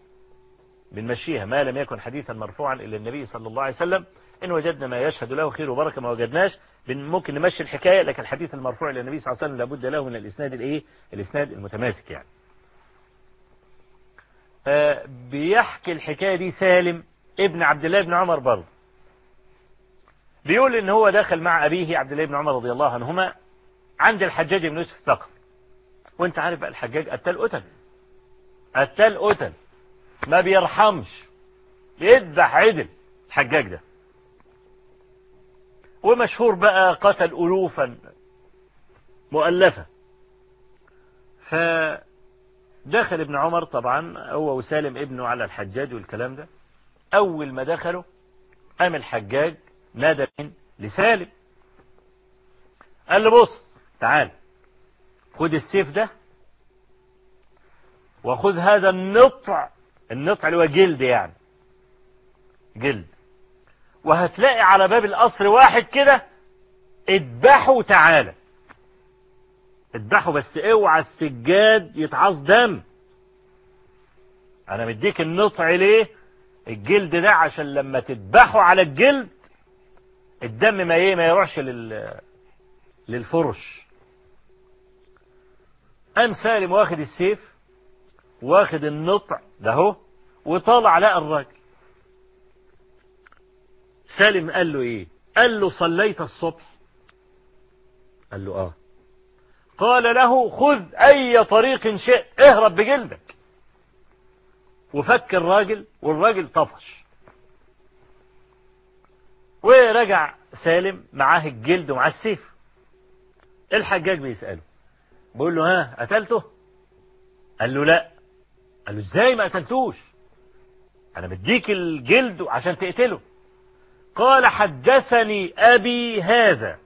بنمشيها ما لم يكن حديثا مرفوعا إلى النبي صلى الله عليه وسلم إن وجدنا ما يشهد له خير وبركة ما وجدناش. ممكن نمشي الحكاية لكن الحديث المرفوع إلى النبي صلى الله عليه وسلم لابد له من الإسناد الإيه؟ الإسناد المتماسك يعني. آه بيحكي الحكاية دي سالم ابن عبد الله بن عمر برضه. بيقول إن هو دخل مع أبيه عبد الله بن عمر رضي الله عنهما عند الحجاج بن يوسف الثقفي وأنت عارف بقى الحجاج قتال قتل. قتال قتل. ما بيرحمش يذبح عدل. الحجاج ده. ومشهور بقى قتل ألوفا مؤلفة. فدخل ابن عمر طبعا هو وسالم ابنه على الحجاج والكلام ده. أول ما دخلوا قام الحجاج نادى لسالم. قال له بص تعال خد السيف ده وخذ هذا النطع النطع اللي هو جلد يعني. جلد. وهتلاقي على باب القصر واحد كده اذبحه وتعالى اذبحه بس اوعى السجاد يتعص دم. أنا مديك النطع ليه؟ الجلد ده عشان لما تذبحه على الجلد الدم ما إيه ما يروحش لل للفرش. قام سالم واخد السيف واخد النطع ده هو وطالع لقى الراجل. سالم قال له إيه؟ قال له صليت الصبح. قال له آه. قال له خذ أي طريق شئت اهرب بجلدك. وفك الراجل والراجل طفش. ورجع سالم معاه الجلد ومعاه السيف. الحجاج بيسأله بيقول له ها قتلته؟ قال له لا. قال له إزاي ما قتلتوش؟ أنا مديك الجلد عشان تقتله. قال حدثني أبي هذا.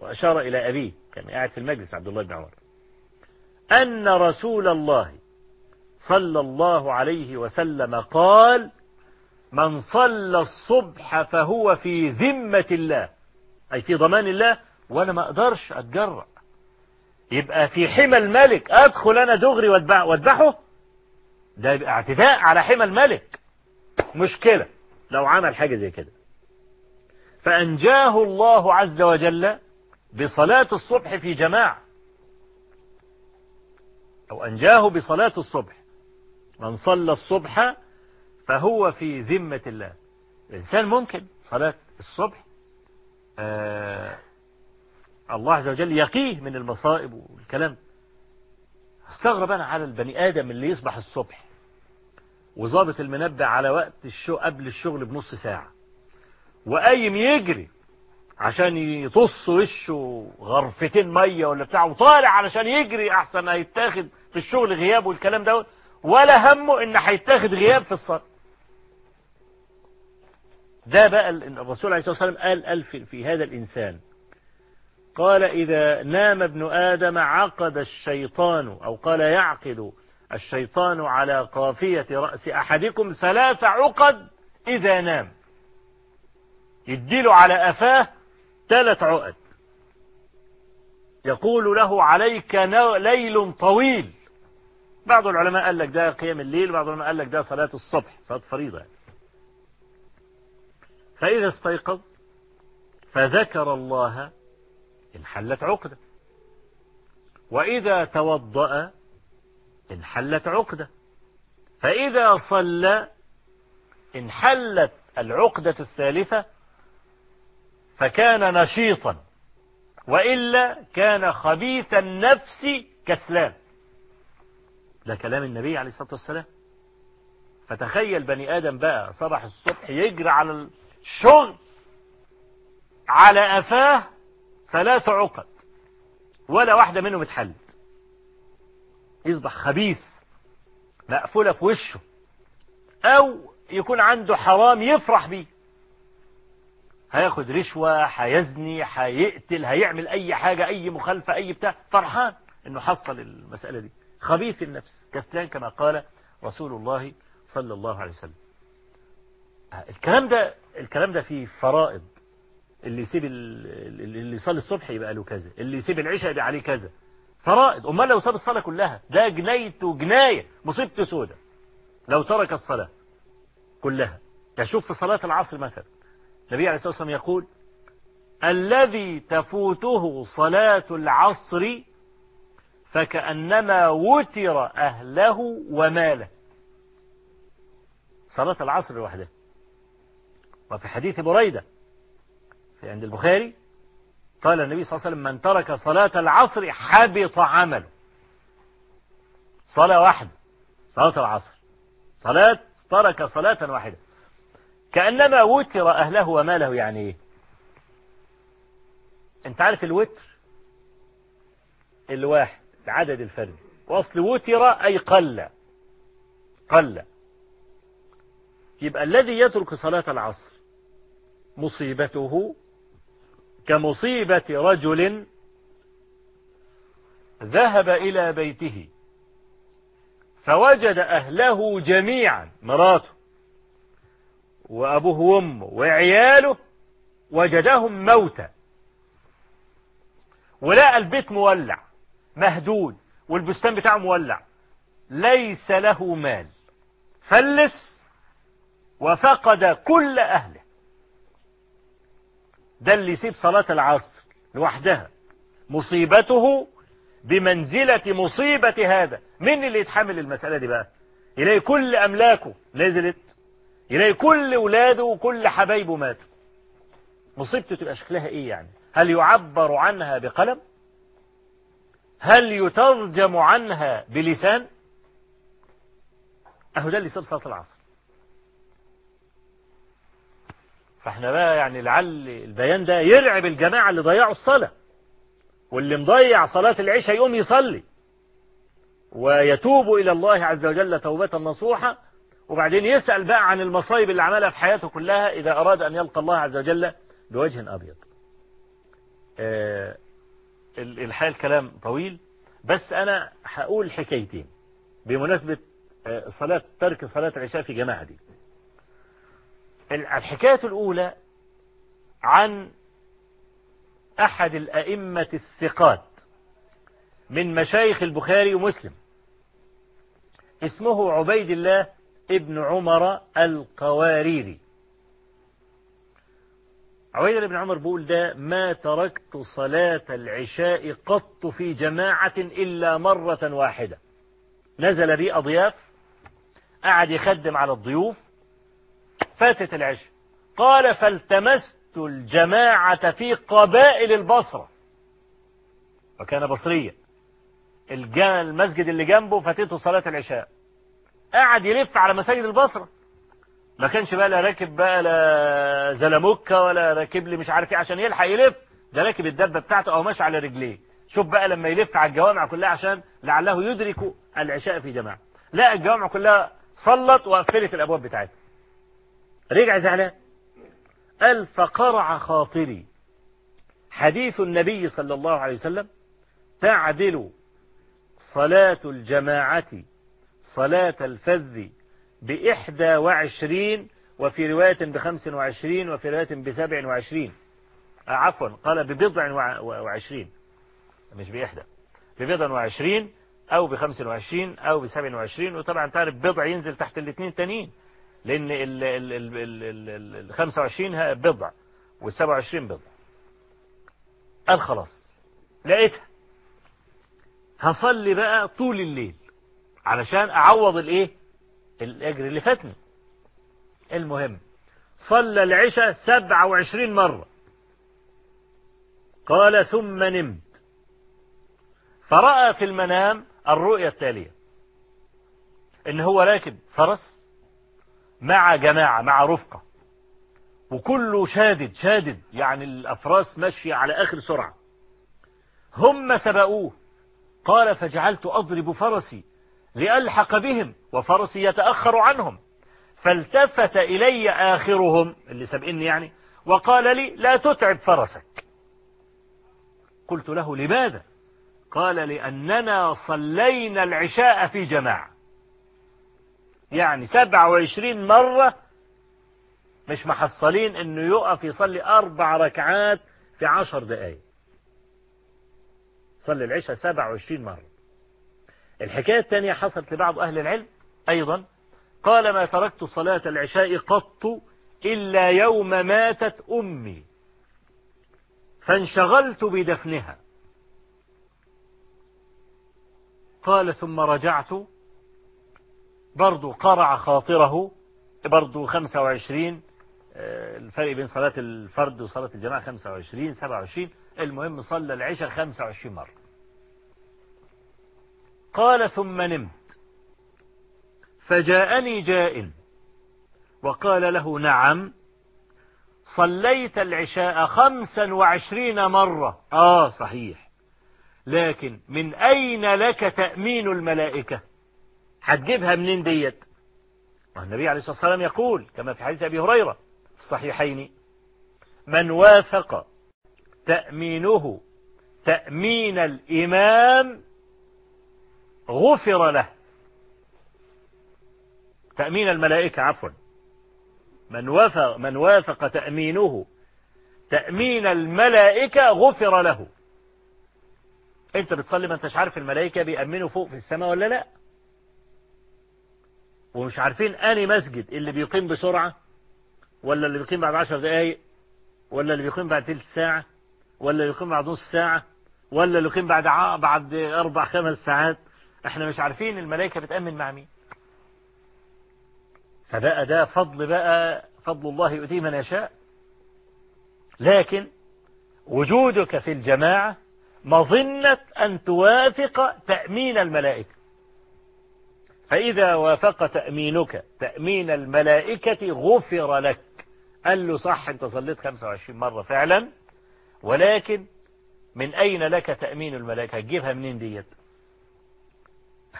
وأشار إلى أبيه كان قاعد في المجلس عبد الله بن عمر. أن رسول الله صلى الله عليه وسلم قال من صلى الصبح فهو في ذمة الله. أي في ضمان الله وأنا ما أقدرش أتجرأ. يبقى في حمى الملك. أدخل أنا دغري وأذبحه ده يبقى اعتداء على حمى الملك. مشكلة. لو عمل حاجة زي كده. فأنجاه الله عز وجل بصلاة الصبح في جماعة. أو أنجاه بصلاة الصبح. من صلى الصبح فهو في ذمة الله. الإنسان ممكن صلاة الصبح آه الله عز وجل يقيه من المصائب والكلام. استغرب أنا على البني آدم اللي يصبح الصبح وظابط المنبه على وقت الشو قبل الشغل بنص ساعة وقايم يجري عشان يطص وشه غرفتين مية ولا بتاع وطالع علشان يجري أحسن هيتاخد في الشغل غياب والكلام ده ولا همه إن هيتاخد غياب في الصلاة ده بقى الرسول عليه الصلاة والسلام قال قال في, هذا الإنسان. قال إذا نام ابن آدم عقد الشيطان أو قال يعقد الشيطان على قافية رأس أحدكم ثلاث عقد إذا نام. يديله على أفاه ثلاث عقد. يقول له عليك ليل طويل. بعض العلماء قال لك ده قيام الليل بعض العلماء قال لك ده صلاة الصبح صلاة فريضة. فإذا استيقظ فذكر الله انحلت عقدة. وإذا توضأ انحلت عقدة. فإذا صلى انحلت العقدة الثالثة فكان نشيطا. وإلا كان خبيث النفس كسلان. ده كلام النبي عليه الصلاة والسلام. فتخيل بني آدم بقى صبح الصبح يجري على الشغل على أفاه ثلاث عقد ولا واحدة منهم اتحلت. يصبح خبيث مقفولة في وشه أو يكون عنده حرام يفرح بيه. هياخد رشوة هيزني هيقتل هيعمل أي حاجة أي مخالفة أي بتاع. فرحان إنه حصل المسألة دي. خبيث النفس. كسلان كما قال رسول الله صلى الله عليه وسلم. الكلام ده الكلام ده فيه فرائض. اللي يسيب اللي يصلي الصبح يبقى له كذا اللي يسيب العشاء يبقى عليه كذا. فرائض. أمال لو ساب الصلاة كلها؟ ده جنايته جنايه مصيبته سودة. لو ترك الصلاة كلها. تشوف في صلاة العصر مثلا النبي عليه الصلاة والسلام يقول الذي تفوته صلاة العصر فكأنما وتر أهله وماله. صلاة العصر لوحدها وفي حديث بريدة عند البخاري قال النبي صلى الله عليه وسلم من ترك صلاة العصر حبط عمله. صلاة واحدة صلاة العصر. صلاة ترك صلاة واحدة. كأنما وتر أهله وماله يعني إيه؟ أنت عارف الوتر الواحد العدد الفردي وأصل وتر أي قل قل. يبقى الذي يترك صلاة العصر مصيبته كمصيبة رجل ذهب إلى بيته فوجد أهله جميعا مراته وأبوه وأمه وعياله وجدهم موتى ولقى البيت مولع مهدود والبستان بتاعه مولع. ليس له مال. فلس وفقد كل أهله. ده اللي يسيب صلاة العصر لوحدها. مصيبته بمنزلة مصيبة هذا. مين اللي يتحمل المسألة دي بقى؟ يلاقي كل أملاكه نزلت. يلاقي كل ولاده وكل حبايبه ماتوا. مصيبته تبقى شكلها إيه يعني؟ هل يعبر عنها بقلم؟ هل يترجم عنها بلسان؟ أهو ده اللي يصير صلاة العصر. فاحنا بقى يعني لعل البيان ده يرعب الجماعة اللي ضيعوا الصلاة. واللي مضيع صلاة العشاء يقوم يصلي. ويتوب إلى الله عز وجل توبة نصوحة. وبعدين يسأل بقى عن المصايب اللي عملها في حياته كلها إذا أراد أن يلقى الله عز وجل بوجه أبيض. آه الحقيقة الكلام طويل. بس أنا هقول حكايتين بمناسبة آه صلاة ترك صلاة العشاء في جماعة دي. الحكاية الأولى عن أحد الأئمة الثقات من مشايخ البخاري ومسلم. اسمه عبيد الله ابن عمر القواريري. عبيد الله بن عمر بيقول ده ما تركت صلاة العشاء قط في جماعة إلا مرة واحدة. نزل بي أضياف قعد يخدم على الضيوف فاتت العشاء. قال فالتمست الجماعة في قبائل البصرة. وكان بصريا. المسجد اللي جنبه فاتته صلاة العشاء. قعد يلف على مساجد البصرة. ما كانش بقى لا راكب بقى لا زلموكة ولا راكب لي مش عارف إيه عشان يلحق يلف. ده راكب الدبة بتاعته أو ماشي على رجليه. شوف بقى لما يلف على الجوامع كلها عشان لعله يدرك العشاء في جماعة. لا الجوامع كلها صلت وقفلت الأبواب بتاعتها. رجع زعلان. قال فقرع خاطري. حديث النبي صلى الله عليه وسلم تعدل صلاة الجماعة صلاة الفذ بإحدى وعشرين وفي رواية بخمس وعشرين وفي رواية بسبع وعشرين. عفوا قال ببضع وعشرين مش بإحدى. ببضع وعشرين أو بخمس وعشرين أو بسبع وعشرين وطبعا تعرف بضع ينزل تحت الاثنين تانيين. لأن ال 25 بضع وال 27 بضع. قال خلاص. لقيتها. هصلي بقى طول الليل. علشان أعوض الإيه؟ الأجر اللي فاتني. المهم. صلى العشاء 27 مرة. قال ثم نمت. فرأى في المنام الرؤيا التالية. إن هو راكب فرس. مع جماعة مع رفقة. وكله شادد شادد يعني الأفراس ماشية على آخر سرعة. هم سبقوه. قال فجعلت أضرب فرسي لألحق بهم وفرسي يتأخر عنهم. فالتفت إلي آخرهم اللي سبقني يعني وقال لي لا تتعب فرسك قلت له لماذا؟ قال لأننا صلينا العشاء في جماعة يعني سبعة وعشرين مرة مش محصلين إنه يقف يصلي أربع ركعات في عشر دقايق. صلي العشاء سبعة وعشرين مرة. الحكاية الثانية حصلت لبعض أهل العلم أيضا. قال ما تركت صلاة العشاء قط إلا يوم ماتت أمي. فانشغلت بدفنها. قال ثم رجعت برضو قرع خاطره برضو 25 الفرق بين صلاة الفرد وصلاة الجماعة 25 27 المهم صلى العشاء 25 مرة. قال ثم نمت. فجاءني جاء وقال له نعم صليت العشاء خمسا وعشرين مرة. آه صحيح. لكن من أين لك تأمين الملائكة؟ هتجيبها منين ديت؟ النبي عليه الصلاة والسلام يقول كما في حديث أبي هريرة في الصحيحين من وافق تأمينه تأمين الإمام غفر له. تأمين الملائكة عفوا. من وافق, من وافق تأمينه تأمين الملائكة غفر له. أنت بتصلي ما أنتش عارف الملائكة بيأمنوا فوق في السماء ولا لا. ومش عارفين اني مسجد اللي بيقيم بسرعة ولا اللي بيقيم بعد عشر دقايق ولا اللي بيقيم بعد تلت ساعة ولا اللي بيقيم بعد نص ساعة ولا اللي بيقيم بعد ع... بعد أربع خمس ساعات. إحنا مش عارفين الملائكة بتأمن مع مين. فبقى ده فضل بقى فضل الله يؤتيه من يشاء. لكن وجودك في الجماعة مظنة أن توافق تأمين الملائكة. فإذا وافق تأمينك تأمين الملائكة غفر لك. قال له صح أنت صليت 25 مرة فعلا ولكن من أين لك تأمين الملائكة؟ هتجيبها منين ديت؟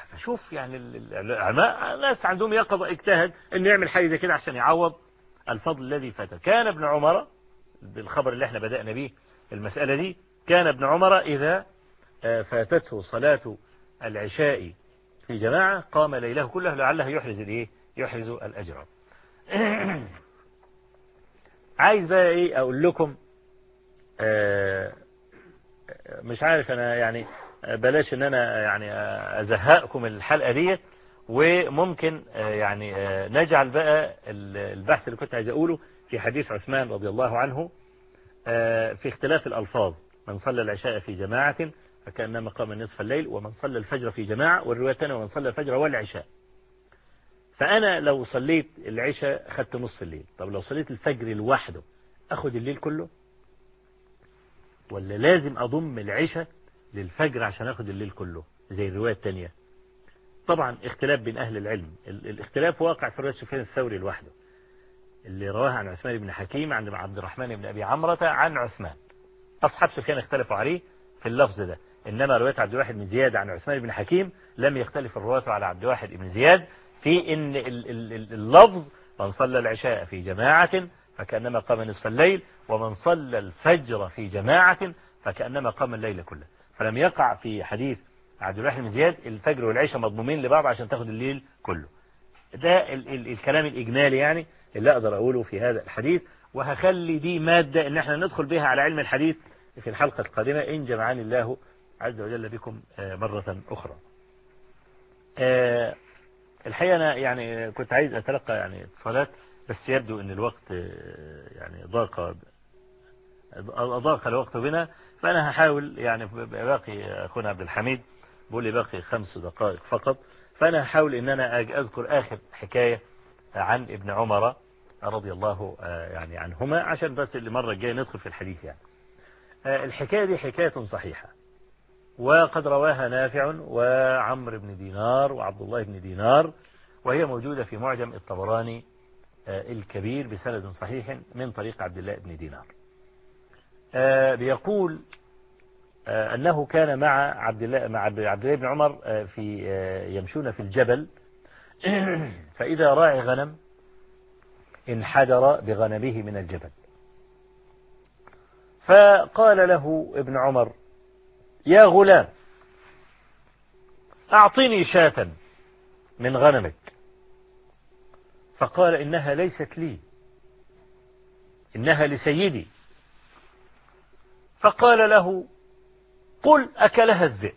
فشوف يعني العلماء ناس عندهم يقظة اجتهد إنه يعمل حاجة زي كده عشان يعوض الفضل الذي فات. كان ابن عمر بالخبر اللي إحنا بدأنا به المسألة دي كان ابن عمر إذا فاتته صلاة العشاء في جماعة قام ليله كله لعله يحرز الايه؟ يحرز الأجر. عايز بقى إيه أقول لكم؟ مش عارف أنا يعني بلاش إن أنا يعني أزهقكم الحلقة ديت وممكن يعني نجعل بقى البحث اللي كنت عايز أقوله في حديث عثمان رضي الله عنه في اختلاف الألفاظ. من صلى العشاء في جماعة فكأنما قام نصف الليل ومن صلى الفجر في جماعة والرواية الثانية ومن صلى الفجر والعشاء. فأنا لو صليت العشاء خدت نص الليل. طب لو صليت الفجر لوحده أخد الليل كله؟ ولا لازم أضم العشاء للفجر عشان أخد الليل كله؟ زي الرواية الثانية. طبعا اختلاف بين أهل العلم. الاختلاف واقع في رواية سفيان الثوري لوحده اللي رواها عن عثمان بن حكيم عن عبد الرحمن بن أبي عمرة عن عثمان. أصحاب سفيان اختلفوا عليه في اللفظ ده. إنما رواية عبد الواحد بن زياد عن عثمان بن حكيم لم يختلف الرواة على عبد الواحد بن زياد في إن اللفظ من صلى العشاء في جماعة فكأنما قام نصف الليل ومن صلى الفجر في جماعة فكأنما قام الليل كله. فلم يقع في حديث عبد الواحد بن زياد الفجر والعشاء مضمومين لبعض عشان تاخد الليل كله. ده ال ال الكلام الإجمالي يعني اللي أقدر أقوله في هذا الحديث وهخلي دي مادة إن إحنا ندخل بها على علم الحديث في الحلقة القادمة إن جمعني الله عز وجل بكم مرة أخرى. الحقيقة أنا يعني كنت عايز أتلقى يعني اتصالات بس يبدو أن الوقت يعني ضاق ضاق الوقت بنا. فأنا هحاول يعني باقي أخونا عبد الحميد بقول لي باقي خمس دقائق فقط. فأنا هحاول أن أنا أذكر آخر حكاية عن ابن عمر رضي الله يعني عنهما عشان بس المرة الجاية ندخل في الحديث يعني. الحكاية دي حكاية صحيحة. وقد رواها نافع وعمر بن دينار وعبد الله بن دينار وهي موجودة في معجم الطبراني الكبير بسند صحيح من طريق عبد الله بن دينار. بيقول أنه كان مع عبد الله مع عبد الله بن عمر في يمشون في الجبل. فإذا راعي غنم انحدر بغنمه من الجبل. فقال له ابن عمر يا غلام أعطني شاة من غنمك. فقال إنها ليست لي إنها لسيدي. فقال له قل أكلها الذئب.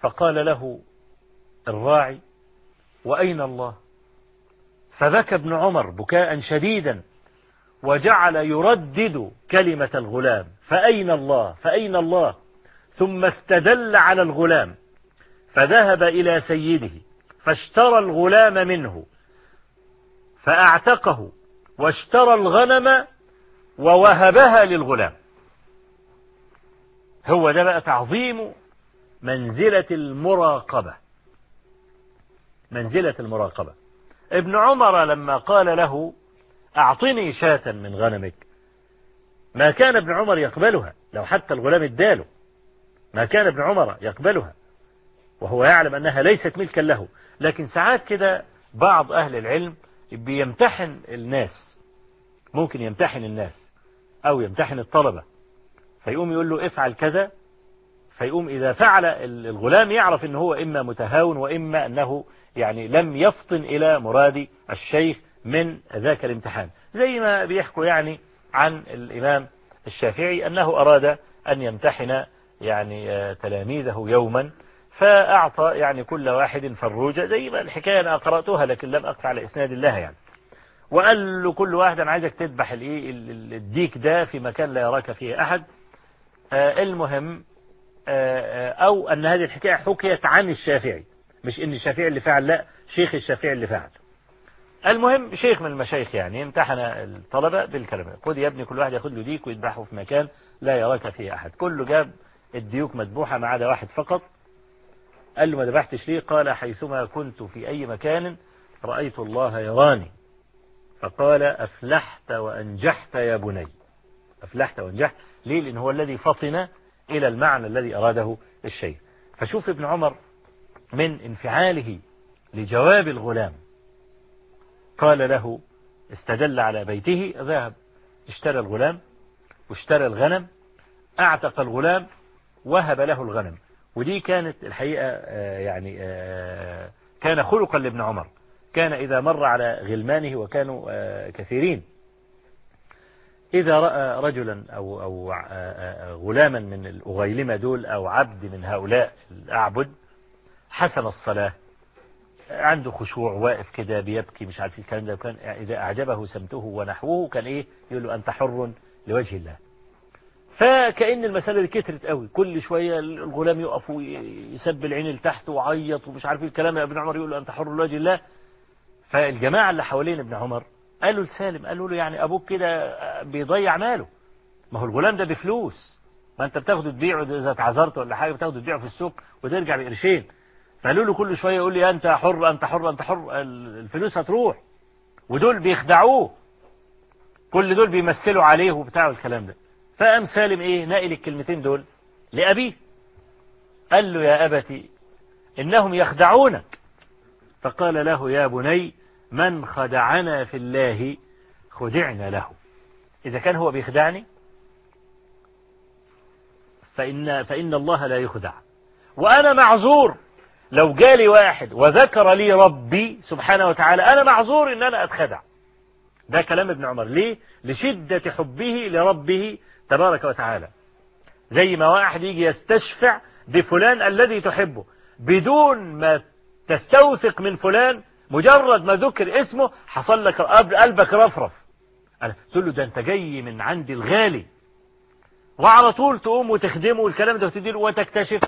فقال له الراعي وأين الله؟ فبكى ابن عمر بكاء شديدا. وجعل يردد كلمة الغلام. فأين الله؟ فأين الله؟ ثم استدل على الغلام. فذهب إلى سيده فاشترى الغلام منه فأعتقه واشترى الغنم ووهبها للغلام. هو ده بقى تعظيم منزلة المراقبة. منزلة المراقبة. ابن عمر لما قال له أعطني شاة من غنمك. ما كان ابن عمر يقبلها لو حتى الغلام اداله. ما كان ابن عمر يقبلها. وهو يعلم أنها ليست ملكا له. لكن ساعات كده بعض أهل العلم بيمتحن الناس. ممكن يمتحن الناس أو يمتحن الطلبة. فيقوم يقول له افعل كذا. فيقوم إذا فعل الغلام يعرف أنه هو إما متهاون وإما أنه يعني لم يفطن إلى مراد الشيخ من ذاك الامتحان. زي ما بيحكوا يعني عن الإمام الشافعي أنه أراد أن يمتحن يعني تلاميذه يوما فأعطى يعني كل واحد فروجة زي ما الحكاية أنا قرأتها لكن لم أقف على إسناد الله يعني. وقال له كل واحد أنا عايزك تذبح الديك ده في مكان لا يراك فيه أحد. المهم أو أن هذه الحكاية حكيت عن الشافعي مش إن الشافعي اللي فعل لا شيخ الشافعي اللي فعل. المهم شيخ من المشايخ يعني امتحن الطلبة بالكلمة. خد يا ابني كل واحد ياخد له ديك ويذبحه في مكان لا يراك فيه أحد. كله جاب الديوك مذبوحة ما عدا واحد فقط. قال له ما ذبحتش ليه؟ قال حيثما كنت في أي مكان رأيت الله يراني. فقال أفلحت وأنجحت يا بني. أفلحت وأنجحت. ليه؟ لأن هو الذي فطن إلى المعنى الذي أراده الشيخ. فشوف ابن عمر من انفعاله لجواب الغلام. قال له استدل على بيته ذهب اشترى الغلام واشترى الغنم أعتق الغلام وهب له الغنم. ودي كانت الحقيقة يعني كان خلقا لابن عمر. كان إذا مر على غلمانه وكانوا كثيرين. إذا رأى رجلا أو, أو غلاما من الأغيلمة دول أو عبد من هؤلاء الأعبد حسن الصلاة. عنده خشوع واقف كده بيبكي مش عارف الكلام ده. كان إذا أعجبه سمته ونحوه كان إيه؟ يقول له أنت حر لوجه الله. فكأن المسألة دي كترت قوي. كل شوية الغلام يقف ويسب العين لتحت وعيط ومش عارف الكلام. ابن عمر يقول له أنت حر لوجه الله. فالجماعة اللي حوالين ابن عمر قالوا لسالم قالوا له يعني أبوك كده بيضيع ماله. ما هو الغلام ده بفلوس. ما أنت بتاخده تبيعه إذا اتعذرت ولا حاجة بتاخده تبيعه في السوق وترجع بقرشين. فقالوا له كل شوية يقول لي أنت حر أنت حر أنت حر الفلوس هتروح. ودول بيخدعوه. كل دول بيمثلوا عليه وبتاع الكلام ده. فقام سالم إيه نقل الكلمتين دول لأبيه. قال له يا أبتي إنهم يخدعونك. فقال له يا بني من خدعنا في الله خدعنا له. إذا كان هو بيخدعني فإن, فإن الله لا يخدع. وأنا معذور. لو جالي واحد وذكر لي ربي سبحانه وتعالى أنا معذور إن أنا أتخدع. ده كلام ابن عمر. ليه؟ لشدة حبه لربه تبارك وتعالى. زي ما واحد يجي يستشفع بفلان الذي تحبه بدون ما تستوثق من فلان مجرد ما ذكر اسمه حصل لك قلبك رفرف. أنا تقول له ده أنت جاي من عندي الغالي. وعلى طول تقوم وتخدمه والكلام ده وتديله وتكتشف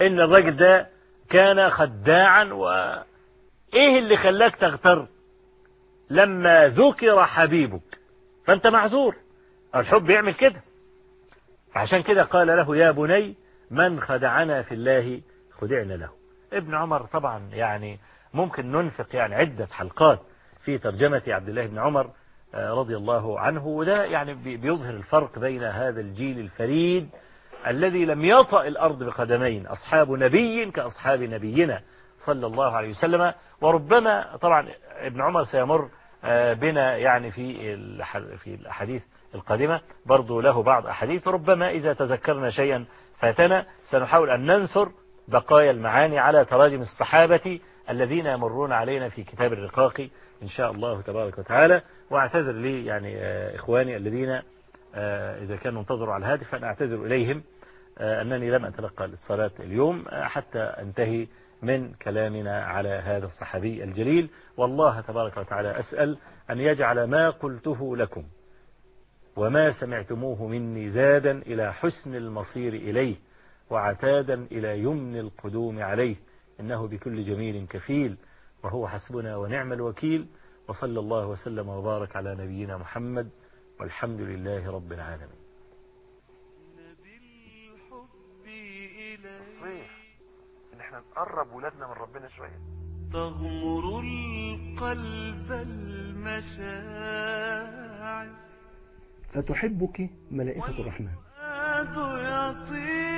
إن الراجل ده كان خداعا وإيه اللي خلاك تغتر؟ لما ذكر حبيبك. فأنت معذور. الحب يعمل كده. فعشان كده قال له يا بني من خدعنا في الله خدعنا له. ابن عمر طبعا يعني ممكن ننفق يعني عدة حلقات في ترجمة عبد الله بن عمر رضي الله عنه وده يعني بيظهر الفرق بين هذا الجيل الفريد الذي لم يطأ الأرض بقدمين أصحاب نبي كأصحاب نبينا صلى الله عليه وسلم. وربما طبعا ابن عمر سيمر بنا يعني في في الأحاديث القادمة برضو له بعض أحاديث. ربما إذا تذكرنا شيئا فاتنا. سنحاول أن ننثر بقايا المعاني على تراجم الصحابة الذين يمرون علينا في كتاب الرقاق إن شاء الله تبارك وتعالى. واعتذر لي يعني إخواني الذين إذا كانوا انتظروا على الهاتف فأنا أعتذر إليهم. أنني لم أتلقى الاتصالات اليوم حتى أنتهي من كلامنا على هذا الصحابي الجليل. والله تبارك وتعالى أسأل أن يجعل ما قلته لكم وما سمعتموه مني زادا إلى حسن المصير إليه وعتادا إلى يمن القدوم عليه. إنه بكل جميل كفيل وهو حسبنا ونعم الوكيل. وصلى الله وسلم وبارك على نبينا محمد والحمد لله رب العالمين. الصيف إن إحنا نقرب ولادنا من ربنا شوية. تغمر القلب المشاعر. فتحبك ملائكة الرحمن. يطير